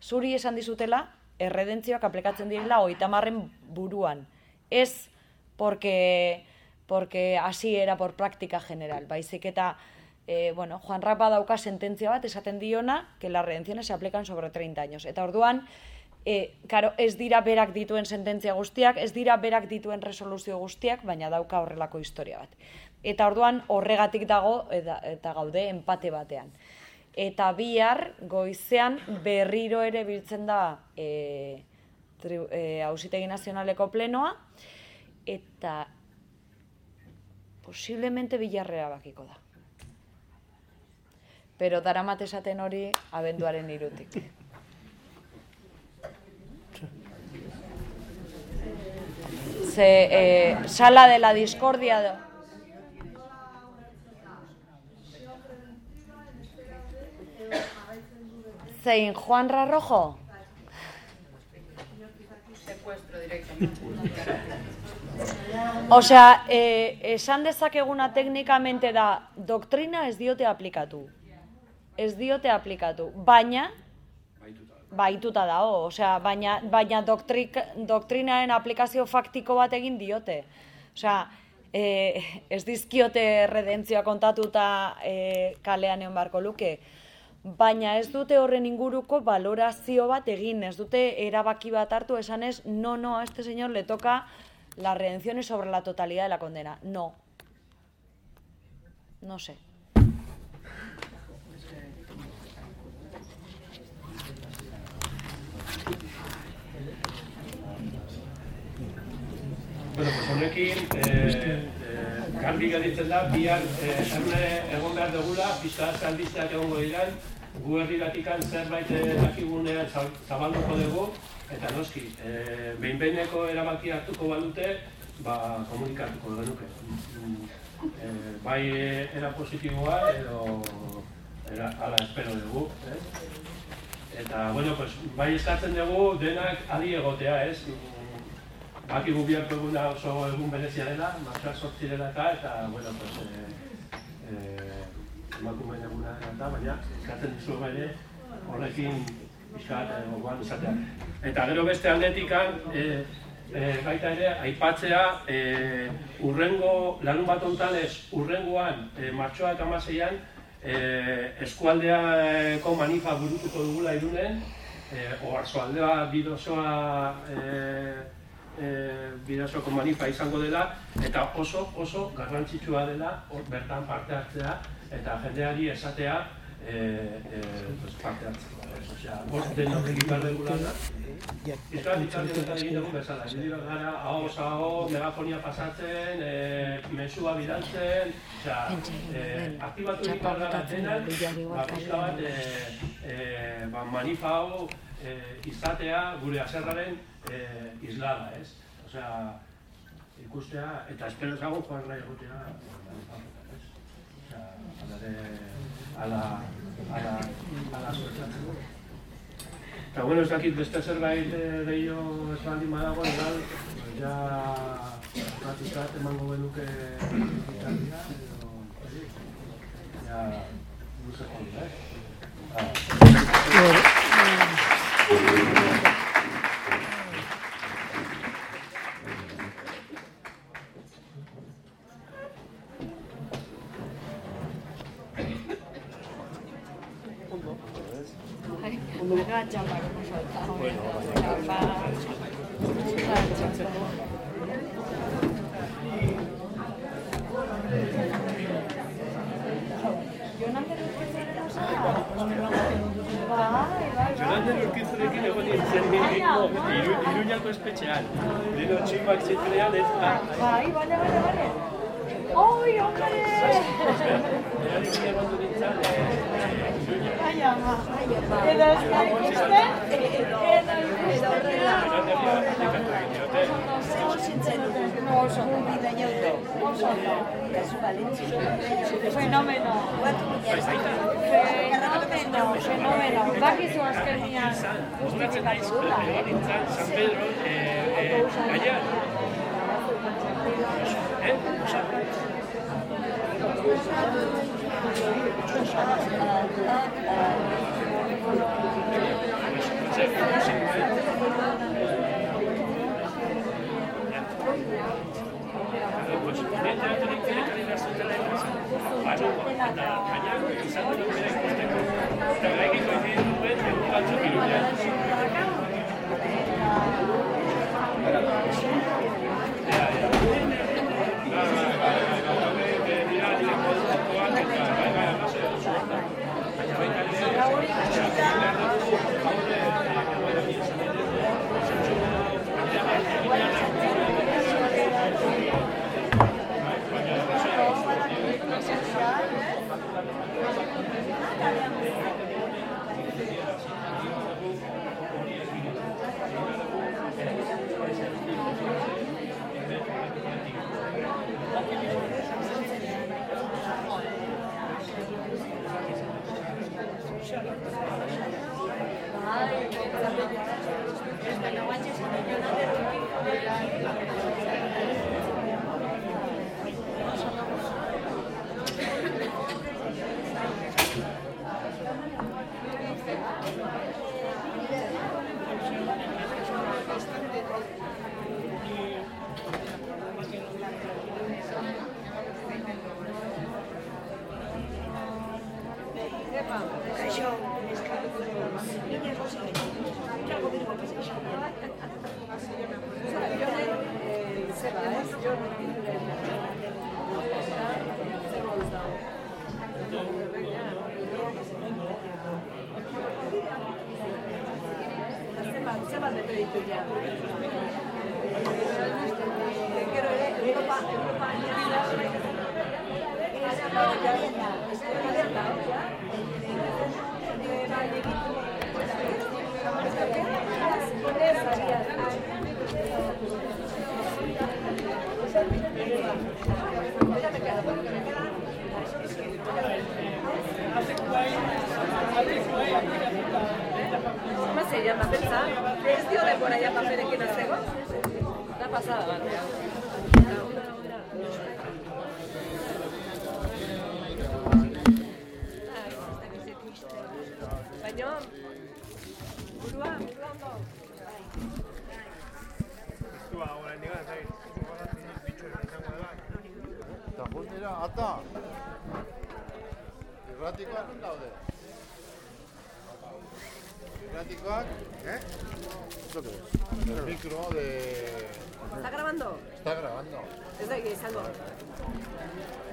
zuri esan dizutela, erredentzioak aplikatzen direla oita marren buruan. Ez, porque, porque así era por práctica general, baizik eta, eh, bueno, Juan Rapa dauka sententzia bat esaten diona, que las redenciones se aplican sobre 30 años. Eta orduan, e, karo, ez dira berak dituen sententzia guztiak, ez dira berak dituen resoluzio guztiak, baina dauka horrelako historia bat. Eta orduan horregatik dago eta, eta gaude enpate batean. Eta bihar goizean berriro ere biltzen da e, tri, e, Ausitegi Nazionaleko plenoa, eta posiblemente bilarrea bakiko da. Pero daramat esaten hori abenduaren irutik. Se, eh, sala de la discordia... Zein Juan Rarrojo? Osea, eh, esan dezakeguna teknikamente da, doktrina ez diote aplikatu. Ez diote aplikatu. Baina, baituta dago, osea, baina, baina doktrik, doktrinaren aplikazio faktiko bat egin diote. Osea, e, ez dizkiote redentzioa kontatuta e, kalean egon barko luke, baina ez dute horren inguruko valorazio bat egin, ez dute erabaki bat hartu esanez, no, no, a este señor le toca las redenciones sobre la totalidad de la condena. No. No sé. Bueno, pues honekin, eh, garbi gelditzen da, bihar eh, erne egon behar dugula, pizka albisteak egongo diren, gu herriratikan zerbait eh, dakigunean zab- zabalduko dugu, eta noski, eh, behin-behineko erabaki hartuko balute, ba, komunikatuko genuke. Mm, Eh, bai eh, era positiboa edo era, ala espero dugu, eh? Eta, bueno, pues, bai eskatzen dugu denak adi egotea, ez? Baki gu biharko eguna oso egun berezia dela, martxoak sortzi dela eta, eta, bueno, pues, eh, eh, emakumeen eguna dela eta, baina eskatzen dizu ere horrekin pixka bat eh, gogoan izatea. Eta gero beste aldetikan, eh, eh, baita ere, aipatzea, eh, urrengo, larun bat ontan ez, urrengoan, eh, martxoak amaseian, eh, eskualdeako manifa burutuko dugula irunen, eh, oarsoaldea bidozoa eh, eh, bidazoko manifa izango dela, eta oso oso garrantzitsua dela hor bertan parte hartzea, eta jendeari esatea eh, eh, pues parte? Osea, hor denok egin behar dugula da. Euskal Itzaldian egin dugu bezala, dira gara, ahoz aho, megafonia pasatzen, e, mesua bidaltzen, osea, e, aktibatu behar gara denak, ba, pixka bat, e, e, ba, manifa hau e, izatea gure aserraren e, islada, ez? Osea, ikustea, eta espero zago Juan Rai egotea, ez? Osea, ala de, ala, ala, ala suertatzeko. Eta bueno, ez dakit beste zerbait eh, gehiago ez baldin badago, egal, ja ratutat emango benuke italdia, edo, ja, luze joan, eh? Ah. Jonander urkitzurekin egon nintzen niriko iru, iruñako espetxean. Dino tximak zitrean ez da. Bai, bale, bale, bale. Oi, hombre! Eran iruña egon nintzen, Fenomeno. Fenomeno, 呃呃呃呃呃呃呃呃